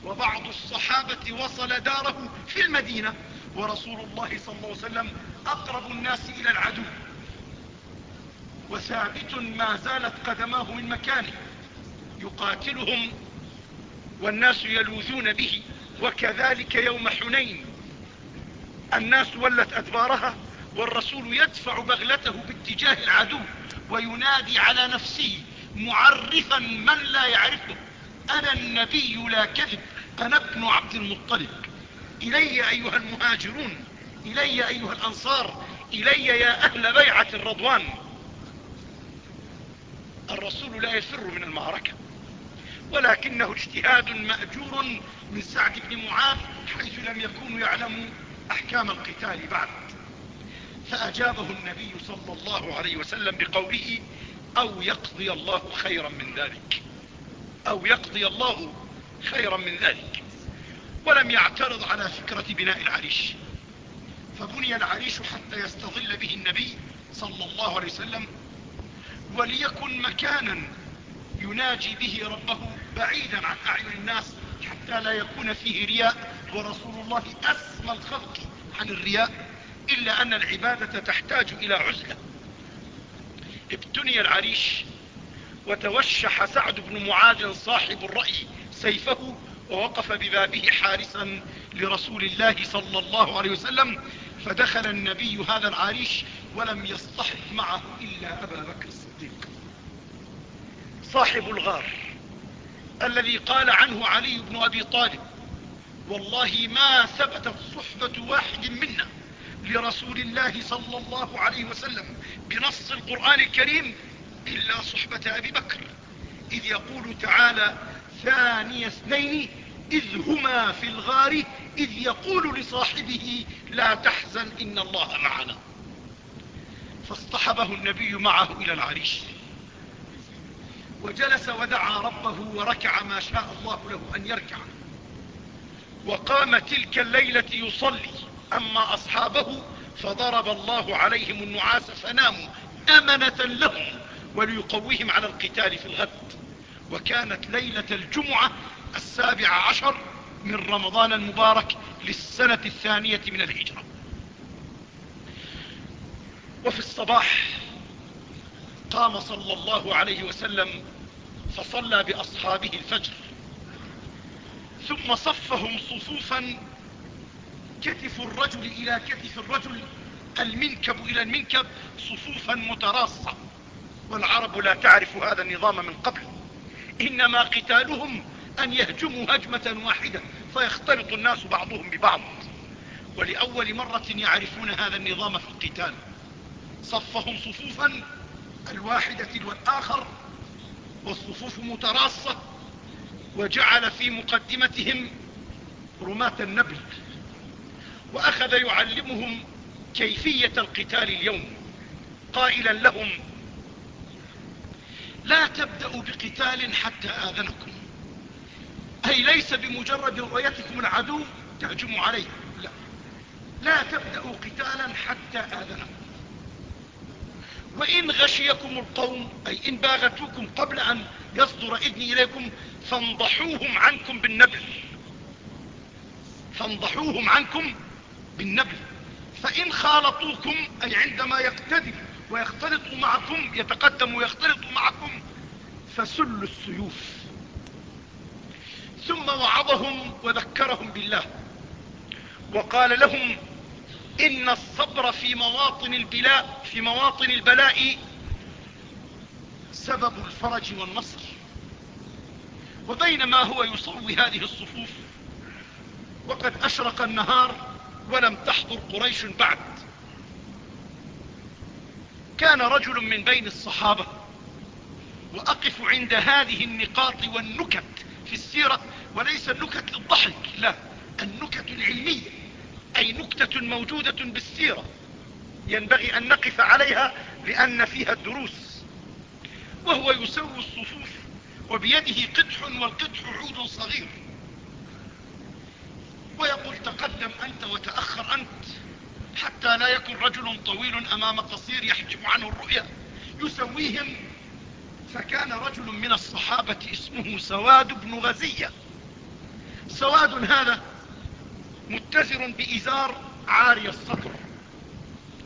[SPEAKER 1] وبعض الصحابة وصل داره في المدينة. ورسول الله صلى الله عليه وسلم أقرب الناس إلى العدو. وثابت ما زالت قدماه من مكانه. يقاتلهم والناس يلوذون به. وكذلك يوم حنين. الناس ولت أدبارها والرسول يدفع بغلته باتجاه العدو وينادي على نفسه معرفا من لا يعرفه. أنا النبي لا كذب. أنا ابن عبد المطلب. إلي أيها المهاجرون إلي أيها الأنصار إلي يا أهل بيعة الرضوان. الرسول لا يفر من المعركة ولكنه اجتهاد مأجور من سعد بن معاذ حيث لم يكونوا يعلموا أحكام القتال بعد. فأجابه النبي صلى الله عليه وسلم بقوله أو يقضي الله خيرا من ذلك. أو يقضي الله خيرا من ذلك. ولم يعترض على فكرة بناء العريش. فبني العريش حتى يستظل به النبي صلى الله عليه وسلم وليكن مكانا يناجي به ربه بعيدا عن أعين الناس حتى لا يكون فيه رياء. ورسول الله أسمى الخلق عن الرياء إلا أن العبادة تحتاج إلى عزلة. ابتني العريش وتوشح سعد بن معاذ صاحب الرأي سيفه ووقف ببابه حارسا لرسول الله صلى الله عليه وسلم فدخل النبي هذا العريش ولم يصطحب معه إلا أبا بكر الصديق. صاحب الغار الذي قال عنه علي بن أبي طالب والله ما ثبتت صحبة واحد منا لرسول الله صلى الله عليه وسلم بنص القرآن الكريم إلا صحبة أبي بكر إذ يقول تعالى ثاني اثنين إذ هما في الغار إذ يقول لصاحبه لا تحزن إن الله معنا. فاصطحبه النبي معه إلى العريش. وجلس ودعا ربه وركع ما شاء الله له أن يركع. وقام تلك الليلة يصلي. أما أصحابه فضرب الله عليهم النعاس فناموا أمنة لهم وليقويهم على القتال في الغد. وكانت ليلة الجمعة السابع عشر من رمضان المبارك للسنة الثانية من الهجرة. وفي الصباح قام صلى الله عليه وسلم فصلى بأصحابه الفجر. ثم صفهم صفوفا كتف الرجل إلى كتف الرجل المنكب إلى المنكب صفوفا متراصة. والعرب لا تعرف هذا النظام من قبل. إنما قتالهم أن يهجموا هجمة واحدة فيختلط الناس بعضهم ببعض. ولأول مرة يعرفون هذا النظام في القتال. صفهم صفوفا الواحدة والآخر والصفوف متراصة. وجعل في مقدمتهم رماة النبل. وأخذ يعلمهم كيفية القتال اليوم. قائلا لهم لا تبدأوا بقتال حتى آذنكم. أي ليس بمجرد رؤيتكم العدو تهجموا عليه. لا. لا تبدأوا قتالا حتى آذنكم. وإن غشيكم القوم أي إن باغتوكم قبل أن يصدر إذني إليكم فانضحوهم عنكم بالنبل. فانضحوهم عنكم بالنبل. فإن خالطوكم أي عندما يقتدم ويختلط معكم يتقدم ويختلط معكم فسلوا السيوف. ثم وعظهم وذكرهم بالله. وقال لهم إن الصبر في مواطن البلاء في مواطن البلاء سبب الفرج والنصر. وبينما هو يصوي هذه الصفوف وقد أشرق النهار ولم تحضر قريش بعد. كان رجل من بين الصحابة. وأقف عند هذه النقاط والنكت في السيرة وليس النكت للضحك لا النكت العلمية أي نكتة موجودة بالسيرة. ينبغي أن نقف عليها لأن فيها الدروس. وهو يسوي الصفوف وبيده قدح والقدح عود صغير. ويقول تقدم أنت وتأخر أنت. حتى لا يكن رجل طويل أمام قصير يحجب عنه الرؤية يسويهم فكان رجل من الصحابة اسمه سواد بن غزية. سواد هذا متزر بإزار عاري الصدر.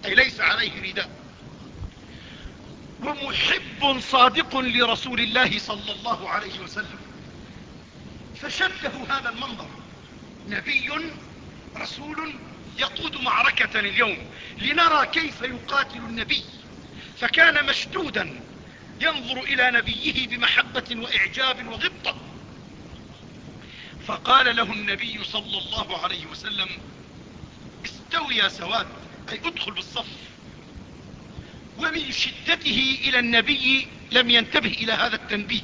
[SPEAKER 1] أي ليس عليه رداء. ومحب صادق لرسول الله صلى الله عليه وسلم. فشده هذا المنظر. نبي رسول يقود معركة اليوم لنرى كيف يقاتل النبي. فكان مشدودا ينظر إلى نبيه بمحبة وإعجاب وغبطة. فقال له النبي صلى الله عليه وسلم استو يا سواد أي ادخل بالصف. ومن شدته إلى النبي لم ينتبه إلى هذا التنبيه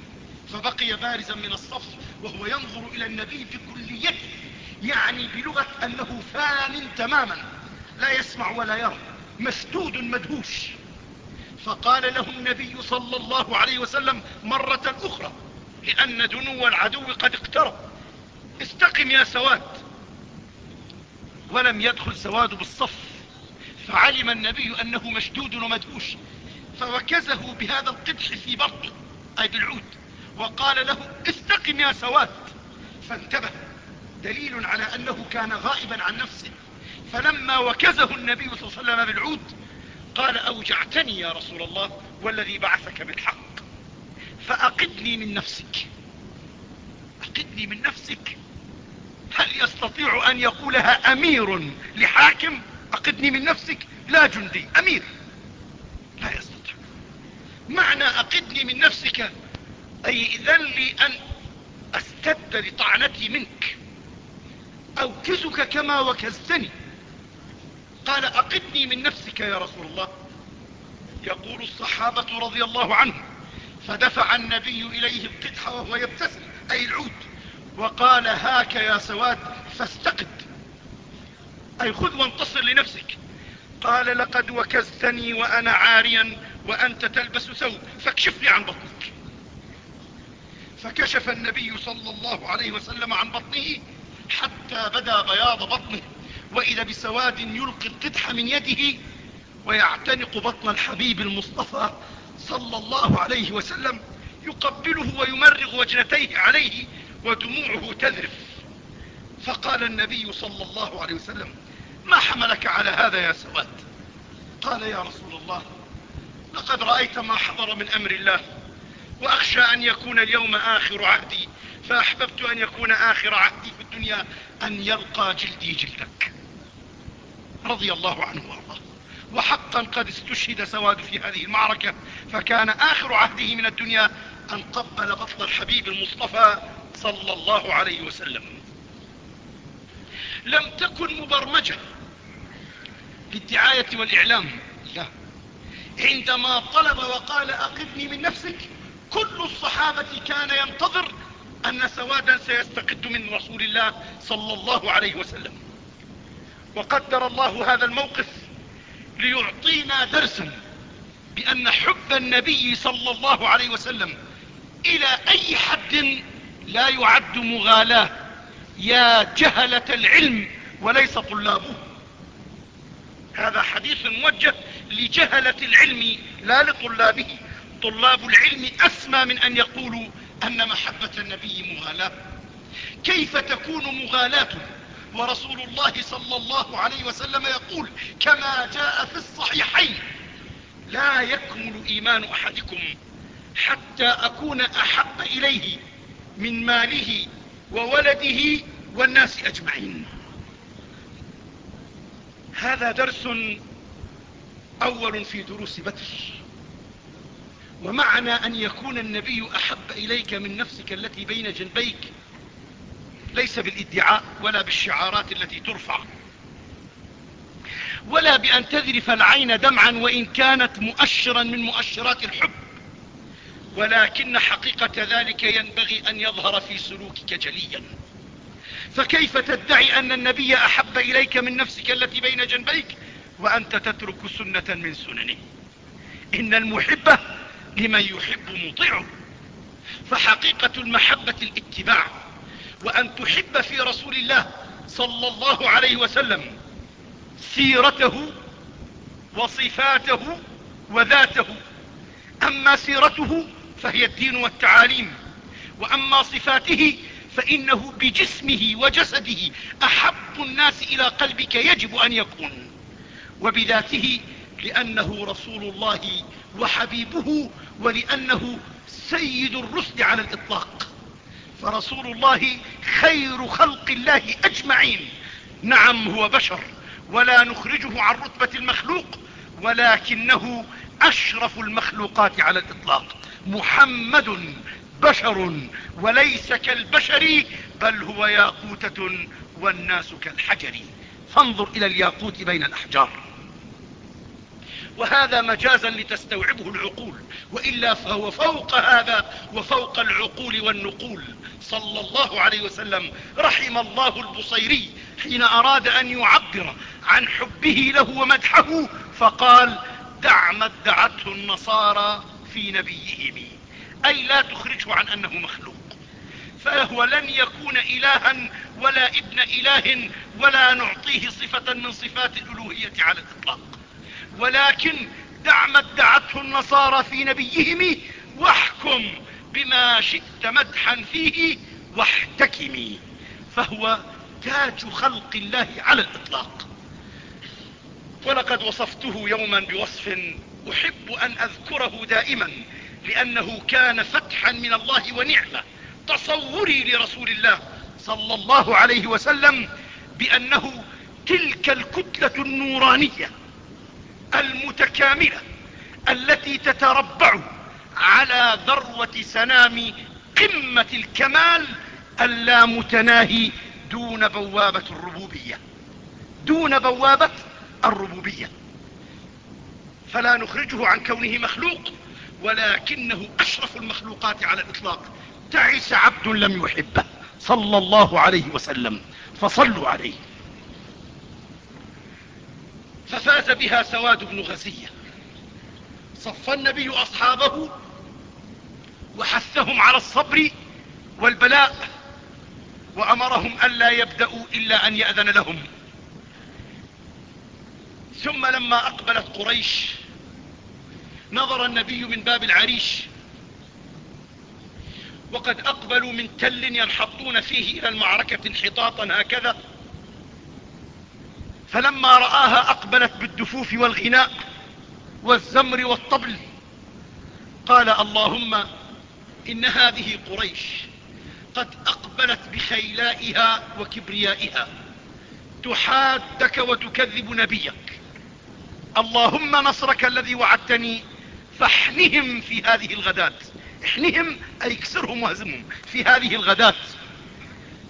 [SPEAKER 1] فبقي بارزا من الصف وهو ينظر إلى النبي بكليته. يعني بلغة أنه فان تماما لا يسمع ولا يرى مسدود مدهوش. فقال له النبي صلى الله عليه وسلم مرة أخرى لأن دنو العدو قد اقترب. استقم يا سواد. ولم يدخل سواد بالصف فعلم النبي أنه مشدود ومدهوش. فوكزه بهذا القدح في بطنه أي بالعود وقال له استقم يا سواد. فانتبه. دليل على أنه كان غائبا عن نفسه. فلما وكزه النبي صلى الله عليه وسلم بالعود قال أوجعتني يا رسول الله والذي بعثك بالحق فأقدني من نفسك. أقدني من نفسك. هل يستطيع أن يقولها أمير لحاكم؟ أقدني من نفسك. لا جندي أمير. لا يستطيع. معنى أقدني من نفسك أي إذن لي أن أستد لطعنتي منك. أوكزك كما وكزتني قال أقدني من نفسك يا رسول الله. يقول الصحابة رضي الله عنهم فدفع النبي إليه القدح وهو يبتسم أي العود وقال هاك يا سواد فاستقد. أي خذ وانتصر لنفسك. قال لقد وكزتني وأنا عاريا وأنت تلبس ثوب فاكشف لي عن بطنك. فكشف النبي صلى الله عليه وسلم عن بطنه حتى بدا بياض بطنه وإذا بسواد يلقي القدح من يده ويعتنق بطن الحبيب المصطفى صلى الله عليه وسلم يقبله ويمرغ وجنتيه عليه ودموعه تذرف. فقال النبي صلى الله عليه وسلم ما حملك على هذا يا سواد؟ قال يا رسول الله لقد رأيت ما حضر من أمر الله وأخشى أن يكون اليوم آخر عهدي فأحببت أن يكون آخر عهدي في الدنيا أن يلقى جلدي جلدك. رضي الله عنه وأرضاه. وحقا قد استشهد سواد في هذه المعركة فكان آخر عهده من الدنيا أن قبل بطن الحبيب المصطفى صلى الله عليه وسلم. لم تكن مبرمجة للدعاية والإعلام. لا. عندما طلب وقال أقدني من نفسك كل الصحابة كان ينتظر أن سوادا سيستقد من رسول الله صلى الله عليه وسلم. وقدر الله هذا الموقف ليعطينا درسا بأن حب النبي صلى الله عليه وسلم إلى أي حد لا يعد مغالاة. يا جهلة العلم وليس طلابه. هذا حديث موجه لجهلة العلم لا لطلابه. طلاب العلم أسمى من أن يقولوا أن محبة النبي مغالاة. كيف تكون مغالاة؟ ورسول الله صلى الله عليه وسلم يقول كما جاء في الصحيحين لا يكمل إيمان أحدكم حتى أكون أحب إليه من ماله وولده والناس أجمعين. هذا درس أول في دروس بدر. ومعنى أن يكون النبي أحب إليك من نفسك التي بين جنبيك. ليس بالإدعاء ولا بالشعارات التي ترفع. ولا بأن تذرف العين دمعا وإن كانت مؤشرا من مؤشرات الحب. ولكن حقيقة ذلك ينبغي أن يظهر في سلوكك جليا. فكيف تدعي أن النبي أحب إليك من نفسك التي بين جنبيك؟ وأنت تترك سنة من سننه. إن المحبة لمن يحب مطيعه. فحقيقة المحبة الاتباع وأن تحب في رسول الله صلى الله عليه وسلم سيرته وصفاته وذاته. أما سيرته فهي الدين والتعاليم وأما صفاته فإنه بجسمه وجسده أحب الناس إلى قلبك يجب أن يكون وبذاته لأنه رسول الله وحبيبه ولأنه سيد الرسل على الإطلاق. فرسول الله خير خلق الله أجمعين. نعم هو بشر ولا نخرجه عن رتبة المخلوق ولكنه أشرف المخلوقات على الإطلاق. محمد بشر وليس كالبشر بل هو ياقوتة والناس كالحجر. فانظر إلى الياقوت بين الأحجار. وهذا مجازا لتستوعبه العقول وإلا فهو فوق هذا وفوق العقول والنقول. صلى الله عليه وسلم رحم الله البصيري حين أراد أن يعبر عن حبه له ومدحه فقال دع ما ادعته النصارى في نبيهم أي لا تخرجه عن أنه مخلوق. فهو لن يكون إلها ولا ابن إله ولا نعطيه صفة من صفات الألوهية على الإطلاق. ولكن دع ما ادعته النصارى في نبيهم واحكم بما شئت مدحا فيه واحتكمي فهو تاج خلق الله على الإطلاق. ولقد وصفته يوما بوصف أحب أن أذكره دائما لأنه كان فتحا من الله ونعمة. تصوري لرسول الله صلى الله عليه وسلم بأنه تلك الكتلة النورانية. المتكاملة التي تتربع على ذروة سنام قمة الكمال اللامتناهي دون بوابة الربوبية. دون بوابة الربوبية. فلا نخرجه عن كونه مخلوق ولكنه أشرف المخلوقات على الإطلاق. تعس عبد لم يحبه. صلى الله عليه وسلم. فصلوا عليه. ففاز بها سواد بن غزية. صف النبي أصحابه وحثهم على الصبر والبلاء وأمرهم ألا يبدأوا إلا أن يأذن لهم. ثم لما أقبلت قريش نظر النبي من باب العريش وقد أقبلوا من تل ينحطون فيه إلى المعركة انحطاطا هكذا. فلما رآها أقبلت بالدفوف والغناء والزمر والطبل. قال اللهم إن هذه قريش قد أقبلت بخيلائها وكبريائها. تحادك وتكذب نبيك. اللهم نصرك الذي وعدتني فاحنهم في هذه الغداة. احنهم أي اكسرهم وهزمهم في هذه الغداة.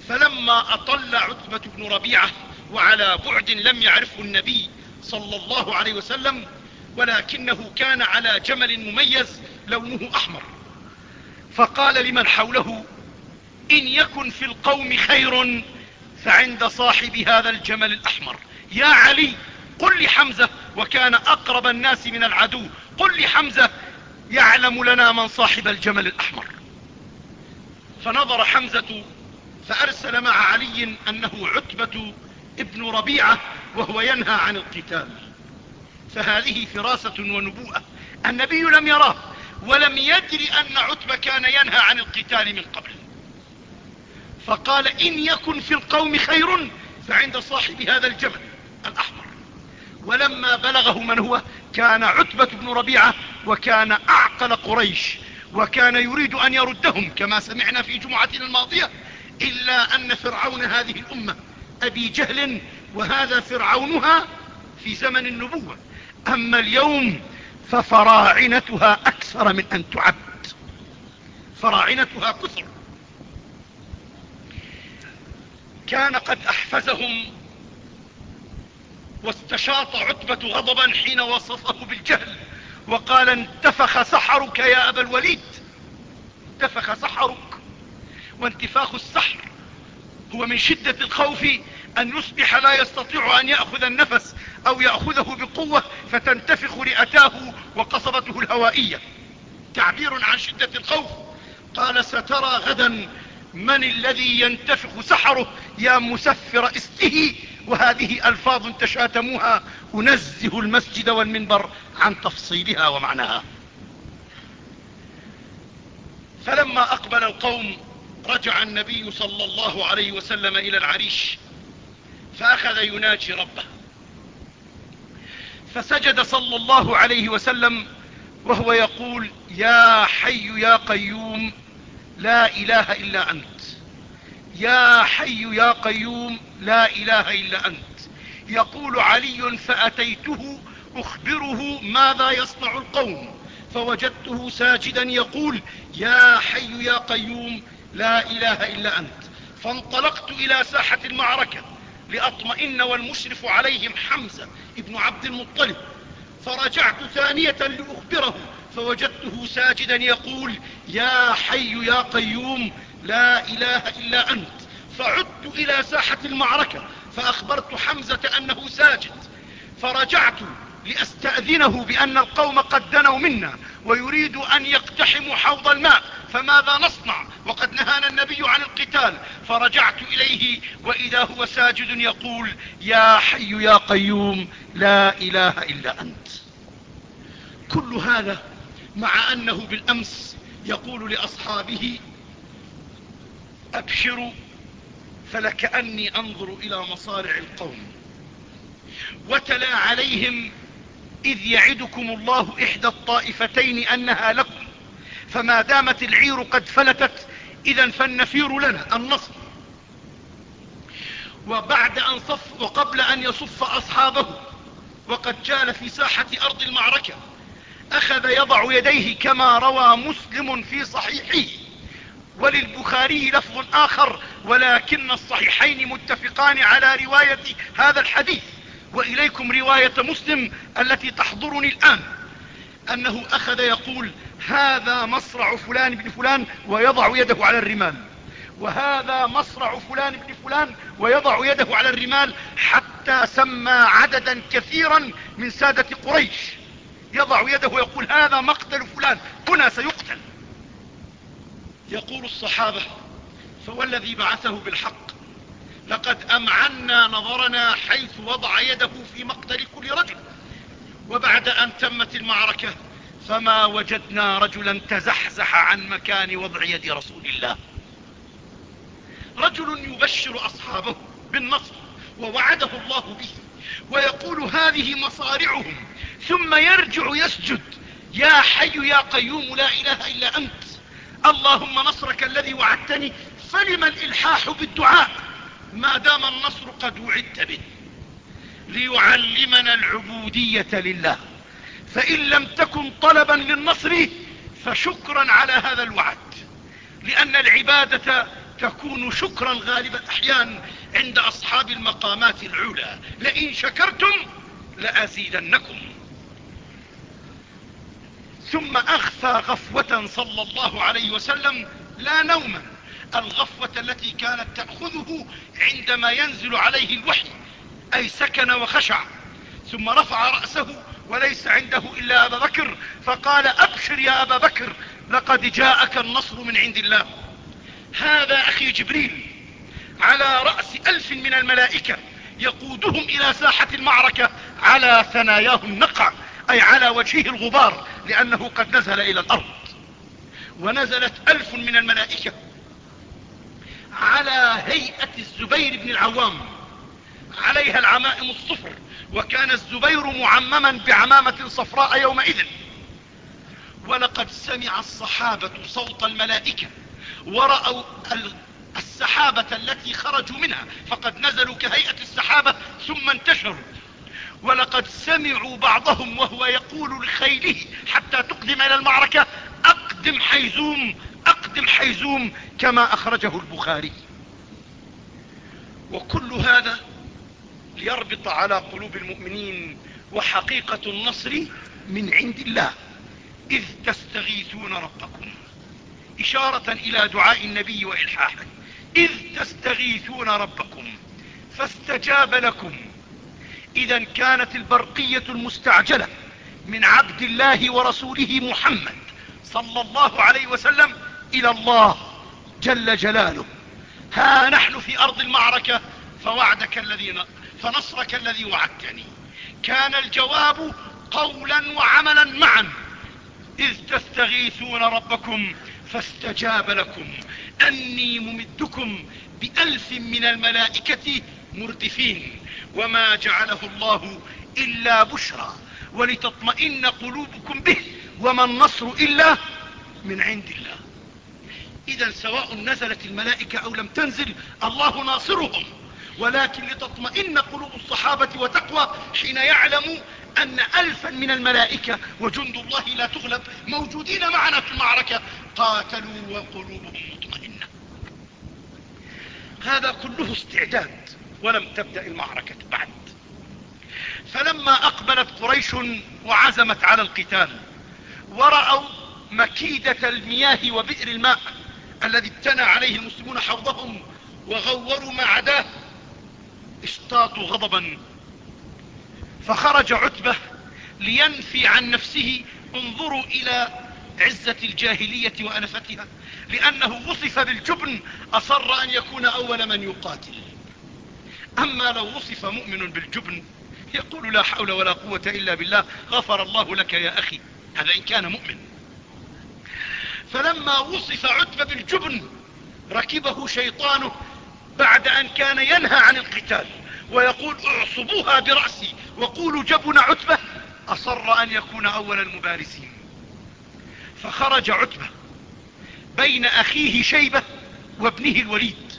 [SPEAKER 1] فلما أطل عتبة بن ربيعة وعلى بعد لم يعرفه النبي صلى الله عليه وسلم ولكنه كان على جمل مميز لونه أحمر. فقال لمن حوله إن يكن في القوم خير فعند صاحب هذا الجمل الأحمر. يا علي قل لحمزة وكان أقرب الناس من العدو. قل لحمزة يعلم لنا من صاحب الجمل الأحمر. فنظر حمزة فأرسل مع علي أنه عتبة ابن ربيعة وهو ينهى عن القتال. فهذه فراسة ونبوءة النبي لم يراه ولم يدر أن عتبة كان ينهى عن القتال من قبل. فقال إن يكن في القوم خير فعند صاحب هذا الجبل الأحمر. ولما بلغه من هو كان عتبة بن ربيعة وكان أعقل قريش وكان يريد أن يردهم كما سمعنا في جمعتنا الماضية إلا أن فرعون هذه الأمة أبي جهل وهذا فرعونها في زمن النبوة. أما اليوم ففراعنتها أكثر من أن تعد فراعنتها كثر. كان قد أحفزهم واستشاط عتبة غضبا حين وصفه بالجهل وقال انتفخ سحرك يا أبا الوليد. انتفخ سحرك. وانتفاخ السحر. هو من شدة الخوف أن يصبح لا يستطيع أن يأخذ النفس أو يأخذه بقوة فتنتفخ رئتاه وقصبته الهوائية. تعبير عن شدة الخوف. قال سترى غدا من الذي ينتفخ سحره يا مسفر استه وهذه ألفاظ تشاتموها. أنزه المسجد والمنبر عن تفصيلها ومعناها. فلما أقبل القوم رجع النبي صلى الله عليه وسلم إلى العريش فأخذ يناجي ربه. فسجد صلى الله عليه وسلم وهو يقول يا حي يا قيوم لا إله إلا أنت. يا حي يا قيوم لا إله إلا أنت. يقول علي فأتيته أخبره ماذا يصنع القوم. فوجدته ساجدا يقول يا حي يا قيوم لا إله إلا أنت. فانطلقت إلى ساحة المعركة لأطمئن والمشرف عليهم حمزة ابن عبد المطلب. فرجعت ثانية لأخبره فوجدته ساجدا يقول يا حي يا قيوم لا إله إلا أنت. فعدت إلى ساحة المعركة فأخبرت حمزة أنه ساجد. فرجعت لأستأذنه بأن القوم قد دنوا منا ويريد أن يقتحموا حوض الماء فماذا نصنع؟ وقد نهانا النبي عن القتال فرجعت إليه وإذا هو ساجد يقول يا حي يا قيوم لا إله إلا أنت. كل هذا مع أنه بالأمس يقول لأصحابه أبشروا فلكأني أنظر إلى مصارع القوم وتلا عليهم إذ يعدكم الله إحدى الطائفتين أنها لكم فما دامت العير قد فلتت اذا فالنفير لنا النصر وبعد أن صف وقبل أن يصف أصحابه وقد جال في ساحة أرض المعركة أخذ يضع يديه كما روى مسلم في صحيحه. وللبخاري لفظ آخر ولكن الصحيحين متفقان على رواية هذا الحديث. وإليكم رواية مسلم التي تحضرني الآن أنه أخذ يقول هذا مصرع فلان بن فلان ويضع يده على الرمال. وهذا مصرع فلان بن فلان ويضع يده على الرمال حتى سمى عددا كثيرا من سادة قريش. يضع يده ويقول هذا مقتل فلان هنا سيقتل. يقول الصحابة فوالذي بعثه بالحق لقد أمعنا نظرنا حيث وضع يده في مقتل كل رجل. وبعد أن تمت المعركة فما وجدنا رجلا تزحزح عن مكان وضع يد رسول الله. رجل يبشر أصحابه بالنصر ووعده الله به ويقول هذه مصارعهم ثم يرجع يسجد. يا حي يا قيوم لا إله إلا أنت. اللهم نصرك الذي وعدتني فلم الإلحاح بالدعاء؟ ما دام النصر قد وعدت به ليعلمنا العبودية لله. فإن لم تكن طلبا للنصر فشكرا على هذا الوعد. لأن العبادة تكون شكرا غالب الأحيان عند أصحاب المقامات العلى. لئن شكرتم لأزيدنكم. ثم أغفى غفوة صلى الله عليه وسلم لا نوما. الغفوة التي كانت تأخذه عندما ينزل عليه الوحي أي سكن وخشع. ثم رفع رأسه وليس عنده إلا أبا بكر فقال أبشر يا أبا بكر لقد جاءك النصر من عند الله. هذا أخي جبريل على رأس ألف من الملائكة يقودهم إلى ساحة المعركة على ثناياه النقع أي على وجهه الغبار لأنه قد نزل إلى الأرض. ونزلت ألف من الملائكة على هيئة الزبير بن العوام. عليها العمائم الصفر وكان الزبير معمما بعمامة صفراء يومئذ. ولقد سمع الصحابة صوت الملائكة ورأوا السحابة التي خرجوا منها فقد نزلوا كهيئة السحابة ثم انتشروا. ولقد سمعوا بعضهم وهو يقول لخيله حتى تقدم إلى المعركة أقدم حيزوم اقدم حيزوم كما أخرجه البخاري. وكل هذا ليربط على قلوب المؤمنين وحقيقة النصر من عند الله. إذ تستغيثون ربكم. إشارة إلى دعاء النبي والحاحه إذ تستغيثون ربكم فاستجاب لكم. إذا كانت البرقية المستعجلة من عبد الله ورسوله محمد صلى الله عليه وسلم إلى الله جل جلاله. ها نحن في أرض المعركة فوعدك الذي فنصرك الذي وعدتني. كان الجواب قولا وعملا معا. إذ تستغيثون ربكم فاستجاب لكم. أني ممدكم بألف من الملائكة مردفين. وما جعله الله إلا بشرى. ولتطمئن قلوبكم به. وما النصر إلا من عند الله. إذا سواء نزلت الملائكة أو لم تنزل الله ناصرهم. ولكن لتطمئن قلوب الصحابة وتقوى حين يعلموا أن ألفا من الملائكة وجند الله لا تغلب موجودين معنا في المعركة. قاتلوا وقلوبهم مطمئنة. هذا كله استعداد ولم تبدأ المعركة بعد. فلما أقبلت قريش وعزمت على القتال ورأوا مكيدة المياه وبئر الماء. الذي ابتنى عليه المسلمون حوضهم وغوروا ما عداه اشتاطوا غضبا. فخرج عتبة لينفي عن نفسه انظروا إلى عزة الجاهلية وانفتها لأنه وصف بالجبن أصر أن يكون أول من يقاتل. أما لو وصف مؤمن بالجبن يقول لا حول ولا قوة إلا بالله غفر الله لك يا أخي هذا إن كان مؤمن. فلما وصف عتبة بالجبن ركبه شيطانه بعد أن كان ينهى عن القتال ويقول اعصبوها برأسي وقولوا جبن عتبة أصر أن يكون أول المبارسين فخرج عتبة بين أخيه شيبة وابنه الوليد.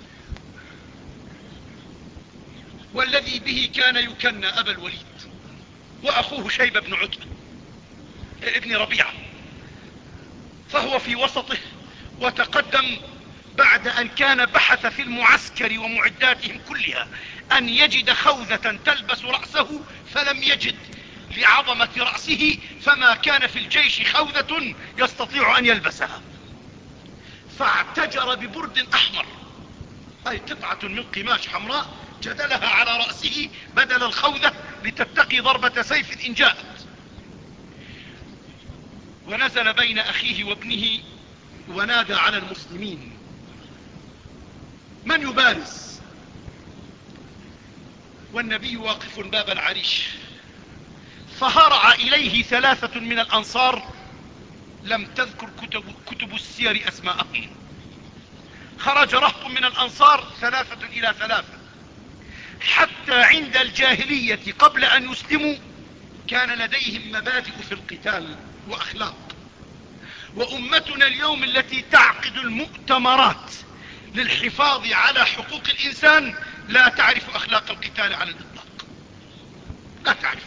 [SPEAKER 1] والذي به كان يكنى أبا الوليد وأخوه شيبة بن عتبة ابن ربيعة. فهو في وسطه وتقدم بعد أن كان بحث في المعسكر ومعداتهم كلها أن يجد خوذة تلبس رأسه فلم يجد لعظمة رأسه فما كان في الجيش خوذة يستطيع أن يلبسها. فاعتجر ببرد أحمر أي قطعة من قماش حمراء جدلها على رأسه بدل الخوذة لتتقي ضربة سيف ان جاءت ونزل بين أخيه وابنه ونادى على المسلمين. من يبارز؟ والنبي واقف باب العريش. فهرع إليه ثلاثة من الأنصار لم تذكر كتب, كتب السير أسماءهم. خرج رهط من الأنصار ثلاثة إلى ثلاثة. حتى عند الجاهلية قبل أن يسلموا كان لديهم مبادئ في القتال. وأخلاق. وأمتنا اليوم التي تعقد المؤتمرات للحفاظ على حقوق الإنسان لا تعرف أخلاق القتال على الإطلاق. لا تعرف.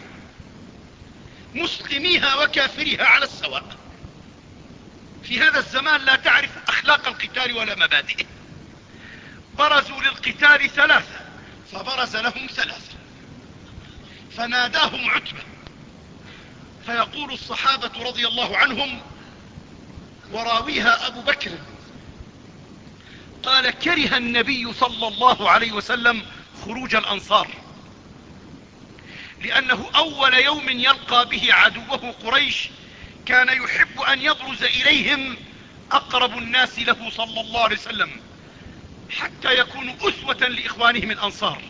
[SPEAKER 1] مسلميها وكافريها على السواء. في هذا الزمان لا تعرف أخلاق القتال ولا مبادئه. برزوا للقتال ثلاثة فبرز لهم ثلاثة. فناداهم عتبة. فيقول الصحابة رضي الله عنهم وراويها أبو بكر قال كره النبي صلى الله عليه وسلم خروج الأنصار لأنه أول يوم يلقى به عدوه قريش كان يحب أن يبرز إليهم أقرب الناس له صلى الله عليه وسلم حتى يكونوا أسوة لإخوانهم الأنصار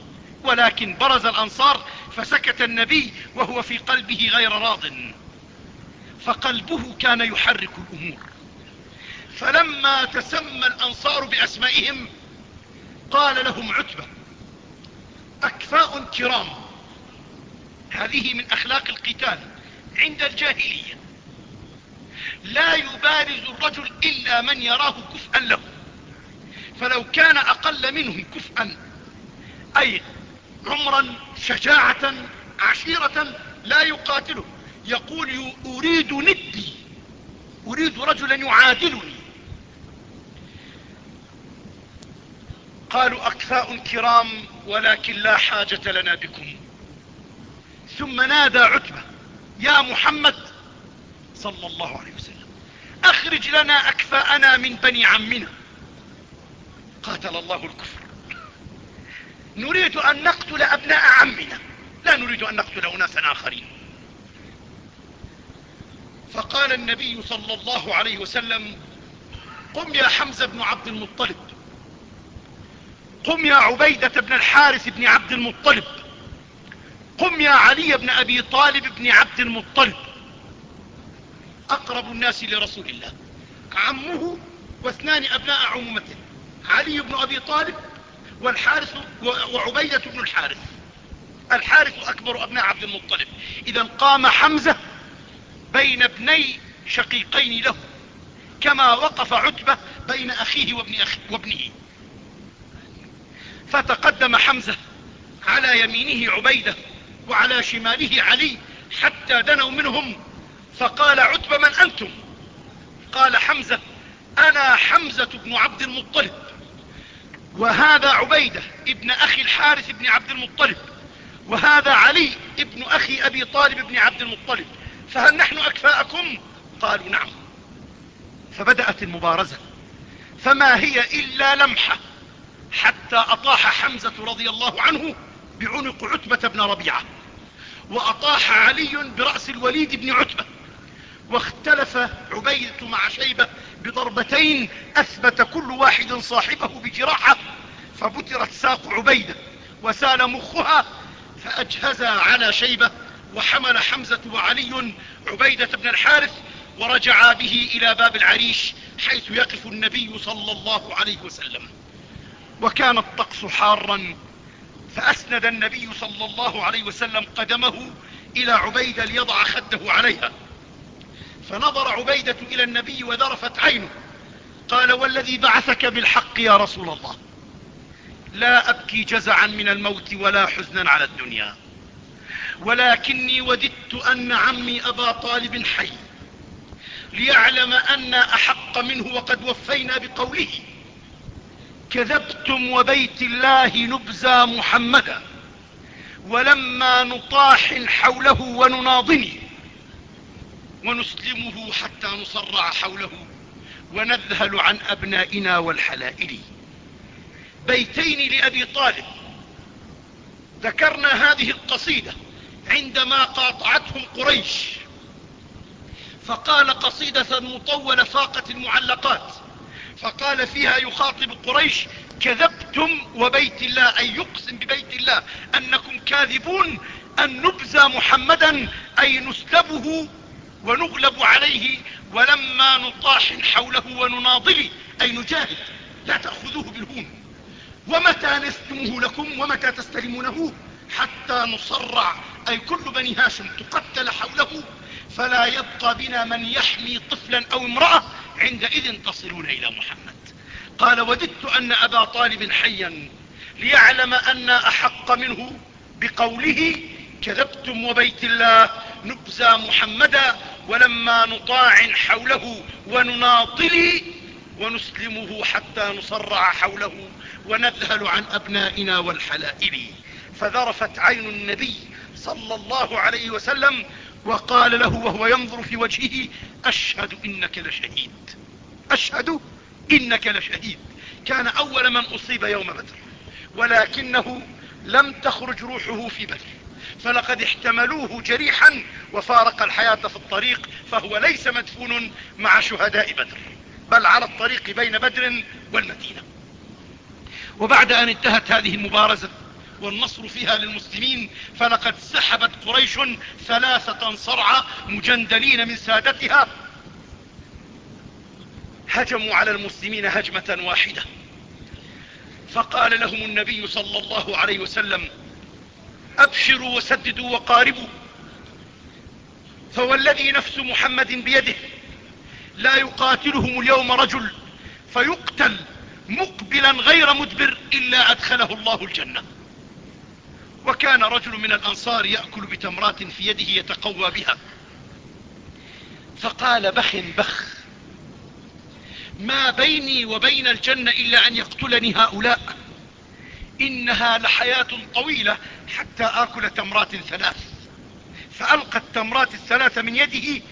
[SPEAKER 1] ولكن برز الأنصار فسكت النبي وهو في قلبه غير راض. فقلبه كان يحرك الأمور. فلما تسمى الأنصار بأسمائهم قال لهم عتبة أكفاء كرام. هذه من أخلاق القتال عند الجاهلية. لا يبارز الرجل إلا من يراه كفءا له. فلو كان أقل منهم كفءا أي عمرا شجاعة عشيرة لا يقاتله. يقول أريد ندي أريد رجلا يعادلني. قالوا اكفاء كرام ولكن لا حاجة لنا بكم. ثم نادى عتبة يا محمد صلى الله عليه وسلم أخرج لنا أكفاءنا من بني عمنا. قاتل الله الكفر. نريد أن نقتل أبناء عمنا. لا نريد أن نقتل أناسا آخرين. فقال النبي صلى الله عليه وسلم قم يا حمزة بن عبد المطلب. قم يا عبيدة بن الحارث بن عبد المطلب. قم يا علي بن أبي طالب بن عبد المطلب. أقرب الناس لرسول الله. عمه واثنان أبناء عمومته علي بن أبي طالب والحارث وعبيدة بن الحارث. الحارث أكبر أبناء عبد المطلب. إذا قام حمزة بين ابني شقيقين له كما وقف عتبة بين أخيه وابن أخي وابنه. فتقدم حمزة على يمينه عبيدة وعلى شماله علي حتى دنوا منهم. فقال عتبة من أنتم؟ قال حمزة أنا حمزة بن عبد المطلب. وهذا عبيدة ابن أخي الحارث بن عبد المطلب وهذا علي ابن أخي أبي طالب بن عبد المطلب. فهل نحن أكفاءكم؟ قالوا نعم. فبدأت المبارزة. فما هي إلا لمحة. حتى أطاح حمزة رضي الله عنه بعنق عتبة بن ربيعة. وأطاح علي برأس الوليد بن عتبة. واختلف عبيدة مع شيبة بضربتين أثبت كل واحد صاحبه بجراحة فبترت ساق عبيدة وسال مخها فأجهزا على شيبة وحمل حمزة وعلي عبيدة بن الحارث ورجعا به إلى باب العريش حيث يقف النبي صلى الله عليه وسلم. وكان الطقس حارا فأسند النبي صلى الله عليه وسلم قدمه إلى عبيدة ليضع خده عليها. فنظر عبيدة إلى النبي وذرفت عينه. قال والذي بعثك بالحق يا رسول الله. لا أبكي جزعا من الموت ولا حزنا على الدنيا. ولكني وددت أن عمي أبا طالب حي. ليعلم أن أحق منه وقد وفينا بقوله كذبتم وبيت الله نبزى محمدا. ولما نطاحن حوله ونناضني. ونسلمه حتى نصرع حوله ونذهل عن أبنائنا والحلائل. بيتين لأبي طالب. ذكرنا هذه القصيدة عندما قاطعتهم قريش. فقال قصيدة مطولة فاقت المعلقات. فقال فيها يخاطب قريش كذبتم وبيت الله. أي يقسم ببيت الله. أنكم كاذبون أن نبزى محمدا أي نسلبه ونغلب عليه ولما نطاحن حوله ونناضل أي نجاهد لا تأخذوه بالهون. ومتى نسلمه لكم ومتى تستلمونه؟ حتى نصرع. أي كل بني هاشم تقتل حوله فلا يبقى بنا من يحمي طفلا أو امرأة عندئذ تصلون إلى محمد. قال وددت أن أبا طالب حيا ليعلم أن أحق منه بقوله كذبتم وبيت الله نبزى محمدا ولما نطاعن حوله ونناطل ونسلمه حتى نصرع حوله ونذهل عن أبنائنا والحلائل. فذرفت عين النبي صلى الله عليه وسلم وقال له وهو ينظر في وجهه أشهد إنك لشهيد. أشهد إنك لشهيد. كان أول من أصيب يوم بدر ولكنه لم تخرج روحه في بدر. فلقد احتملوه جريحا وفارق الحياة في الطريق فهو ليس مدفون مع شهداء بدر بل على الطريق بين بدر والمدينة. وبعد أن انتهت هذه المبارزة والنصر فيها للمسلمين فلقد سحبت قريش ثلاثة صرعى مجندلين من سادتها. هجموا على المسلمين هجمة واحدة. فقال لهم النبي صلى الله عليه وسلم أبشروا وسددوا وقاربوا. فوالذي نفس محمد بيده لا يقاتلهم اليوم رجل فيقتل مقبلا غير مدبر إلا أدخله الله الجنة. وكان رجل من الأنصار يأكل بتمرات في يده يتقوى بها. فقال بخ بخ ما بيني وبين الجنة إلا أن يقتلني هؤلاء. إنها لحياة طويلة حتى آكل تمرات ثلاث. فألقى التمرات الثلاث من يده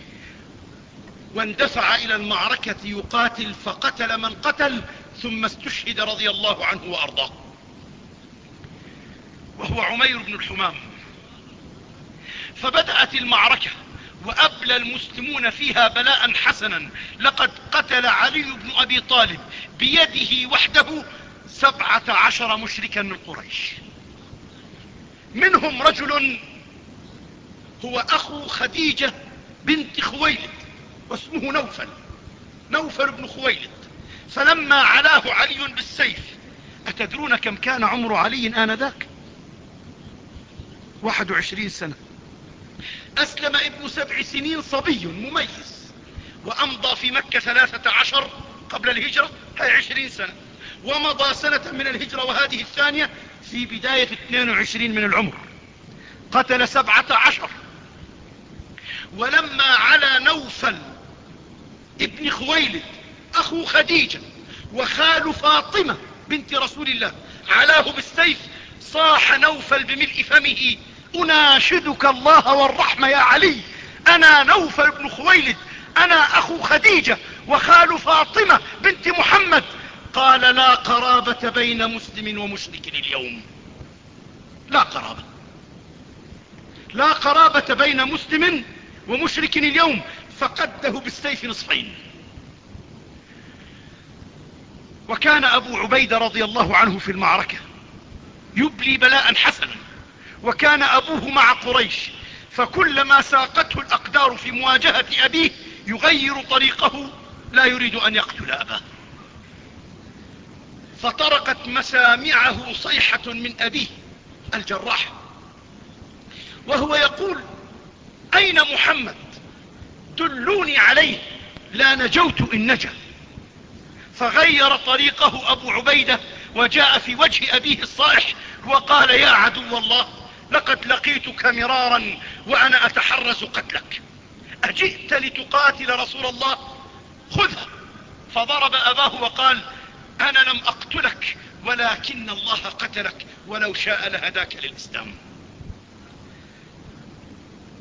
[SPEAKER 1] واندفع إلى المعركة يقاتل فقتل من قتل ثم استشهد رضي الله عنه وأرضاه. وهو عمير بن الحمام. فبدأت المعركة وأبلى المسلمون فيها بلاء حسنا. لقد قتل علي بن أبي طالب بيده وحده سبعة عشر مشركا من قريش. منهم رجل هو أخو خديجة بنت خويلد واسمه نوفل نوفل بن خويلد. فلما علاه علي بالسيف أتدرون كم كان عمر علي آنذاك؟ واحد وعشرين سنة. أسلم ابن سبع سنين صبي مميز وأمضى في مكة ثلاثة عشر قبل الهجرة هاي عشرين سنة. ومضى سنة من الهجرة وهذه الثانية في بداية 22 من العمر. قتل سبعة عشر. ولما على نوفل ابن خويلد أخو خديجة وخال فاطمة بنت رسول الله علاه بالسيف صاح نوفل بملء فمه أناشدك الله والرحمة يا علي. أنا نوفل بن خويلد أنا أخو خديجة وخال فاطمة بنت محمد. قال لا قرابة بين مسلم ومشرك اليوم. لا قرابة. لا قرابة بين مسلم ومشرك اليوم. فقده بالسيف نصفين. وكان أبو عبيدة رضي الله عنه في المعركة يبلي بلاء حسنا. وكان أبوه مع قريش. فكلما ساقته الأقدار في مواجهة أبيه يغير طريقه. لا يريد أن يقتل أباه. فطرقت مسامعه صيحة من أبيه الجراح وهو يقول أين محمد؟ دلوني عليه لا نجوت إن نجا. فغير طريقه أبو عبيدة وجاء في وجه أبيه الصائح وقال يا عدو الله لقد لقيتك مرارا وأنا أتحرز قتلك. أجئت لتقاتل رسول الله؟ خذها. فضرب أباه وقال أنا لم أقتلك ولكن الله قتلك ولو شاء لهداك للإسلام.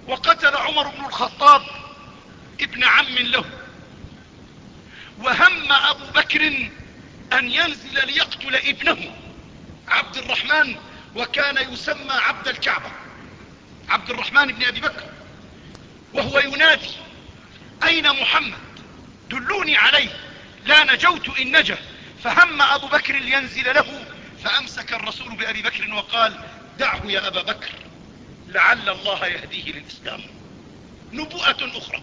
[SPEAKER 1] وقتل عمر بن الخطاب ابن عم له. وهم أبو بكر أن ينزل ليقتل ابنه عبد الرحمن وكان يسمى عبد الكعبة عبد الرحمن بن أبي بكر. وهو ينادي أين محمد؟ دلوني عليه لا نجوت إن نجا. فهم أبو بكر لينزل له فأمسك الرسول بأبي بكر وقال دعه يا أبا بكر لعل الله يهديه للإسلام. نبوءة أخرى.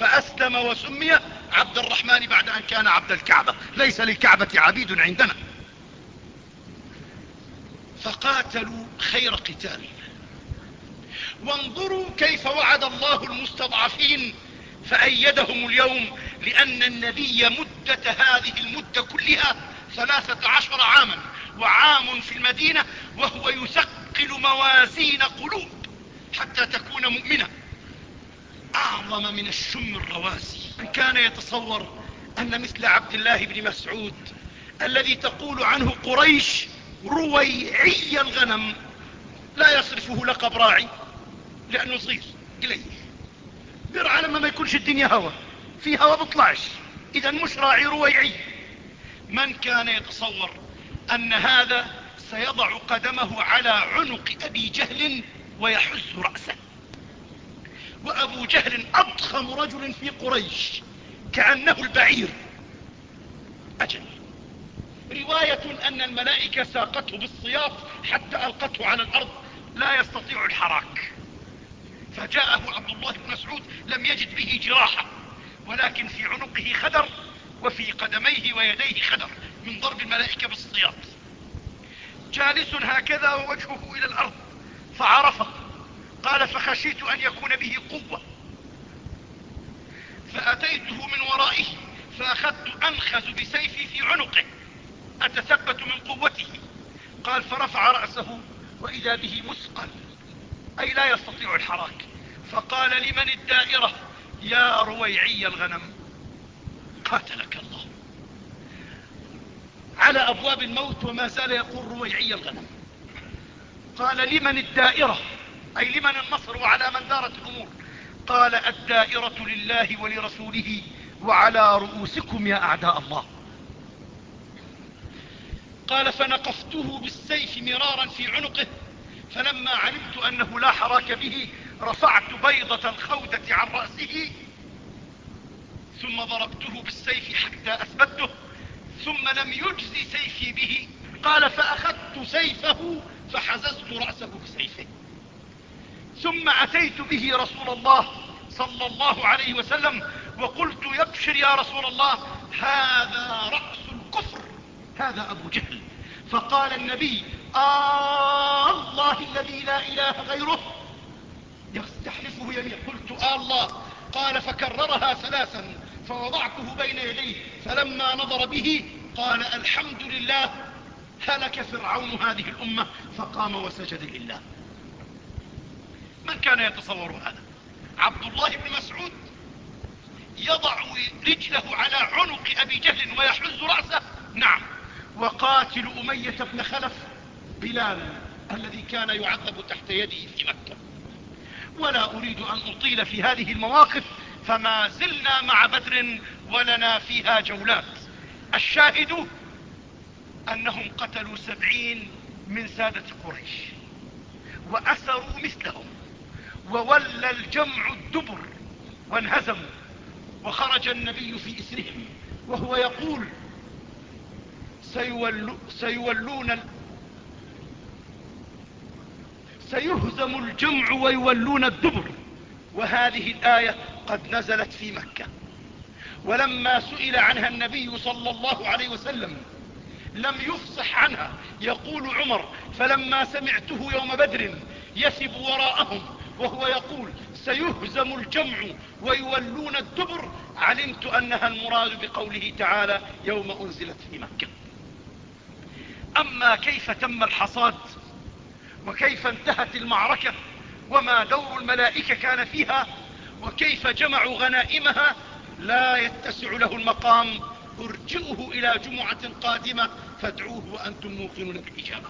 [SPEAKER 1] فأسلم وسمي عبد الرحمن بعد أن كان عبد الكعبة. ليس للكعبة عبيد عندنا. فقاتلوا خير قتال. وانظروا كيف وعد الله المستضعفين فأيدهم اليوم لأن النبي مدة هذه المدة كلها ثلاثة عشر عاما وعام في المدينة وهو يثقل موازين قلوب حتى تكون مؤمنة. أعظم من الشم الرواسي. من كان يتصور أن مثل عبد الله بن مسعود الذي تقول عنه قريش رويعي الغنم لا يصرفه لقب راعي لأنه صغير إليه برع لما ما يكونش الدنيا هوا. في هوا بطلعش إذا مش راعي رويعي. من كان يتصور أن هذا سيضع قدمه على عنق أبي جهل ويحز رأسه. وأبو جهل أضخم رجل في قريش. كأنه البعير. أجل. رواية أن الملائكة ساقته بالصياط حتى ألقته على الأرض. لا يستطيع الحراك. فجاءه عبد الله بن مسعود لم يجد به جراحة ولكن في عنقه خدر وفي قدميه ويديه خدر من ضرب الملائكة بالصياط. جالس هكذا ووجهه إلى الأرض فعرفه قال فخشيت أن يكون به قوة. فأتيته من ورائه فأخذت أنخز بسيفي في عنقه أتثبت من قوته قال فرفع رأسه وإذا به مثقل أي لا يستطيع الحراك. فقال لمن الدائرة؟ يا رويعي الغنم. قاتلك الله. على أبواب الموت وما زال يقول رويعي الغنم. قال لمن الدائرة؟ أي لمن النصر وعلى من دارت الأمور. قال الدائرة لله ولرسوله وعلى رؤوسكم يا أعداء الله. قال فنقفته بالسيف مرارا في عنقه فلما علمت أنه لا حراك به رفعت بيضة الخودة عن رأسه. ثم ضربته بالسيف حتى أثبته ثم لم يجزي سيفي به. قال فأخذت سيفه فحززت رأسه بسيفه. ثم أتيت به رسول الله صلى الله عليه وسلم وقلت يبشر يا رسول الله هذا رأس الكفر هذا أبو جهل. فقال النبي آه الله الذي لا إله غيره. يستحلفه يمين. قلت آه الله. قال فكررها ثلاثا فوضعته بين يديه فلما نظر به قال الحمد لله هلك فرعون هذه الأمة فقام وسجد لله. من كان يتصور هذا؟ عبد الله بن مسعود يضع رجله على عنق أبي جهل ويحز رأسه؟ نعم. وقاتل أمية بن خلف بلال الذي كان يعذب تحت يده في مكة. ولا أريد أن أطيل في هذه المواقف فما زلنا مع بدر ولنا فيها جولات. الشاهد أنهم قتلوا سبعين من سادة قريش وأسروا مثلهم وولى الجمع الدبر وانهزموا وخرج النبي في إسرهم وهو يقول سيولو سيولون سيهزم الجمع ويولون الدبر. وهذه الآية قد نزلت في مكة. ولما سئل عنها النبي صلى الله عليه وسلم لم يفصح عنها. يقول عمر فلما سمعته يوم بدر يسب وراءهم وهو يقول سيهزم الجمع ويولون الدبر. علمت أنها المراد بقوله تعالى يوم أنزلت في مكة. أما كيف تم الحصاد وكيف انتهت المعركة وما دور الملائكة كان فيها وكيف جمعوا غنائمها لا يتسع له المقام. ارجئه إلى جمعة قادمة فادعوه وأنتم موقنون بالإجابة.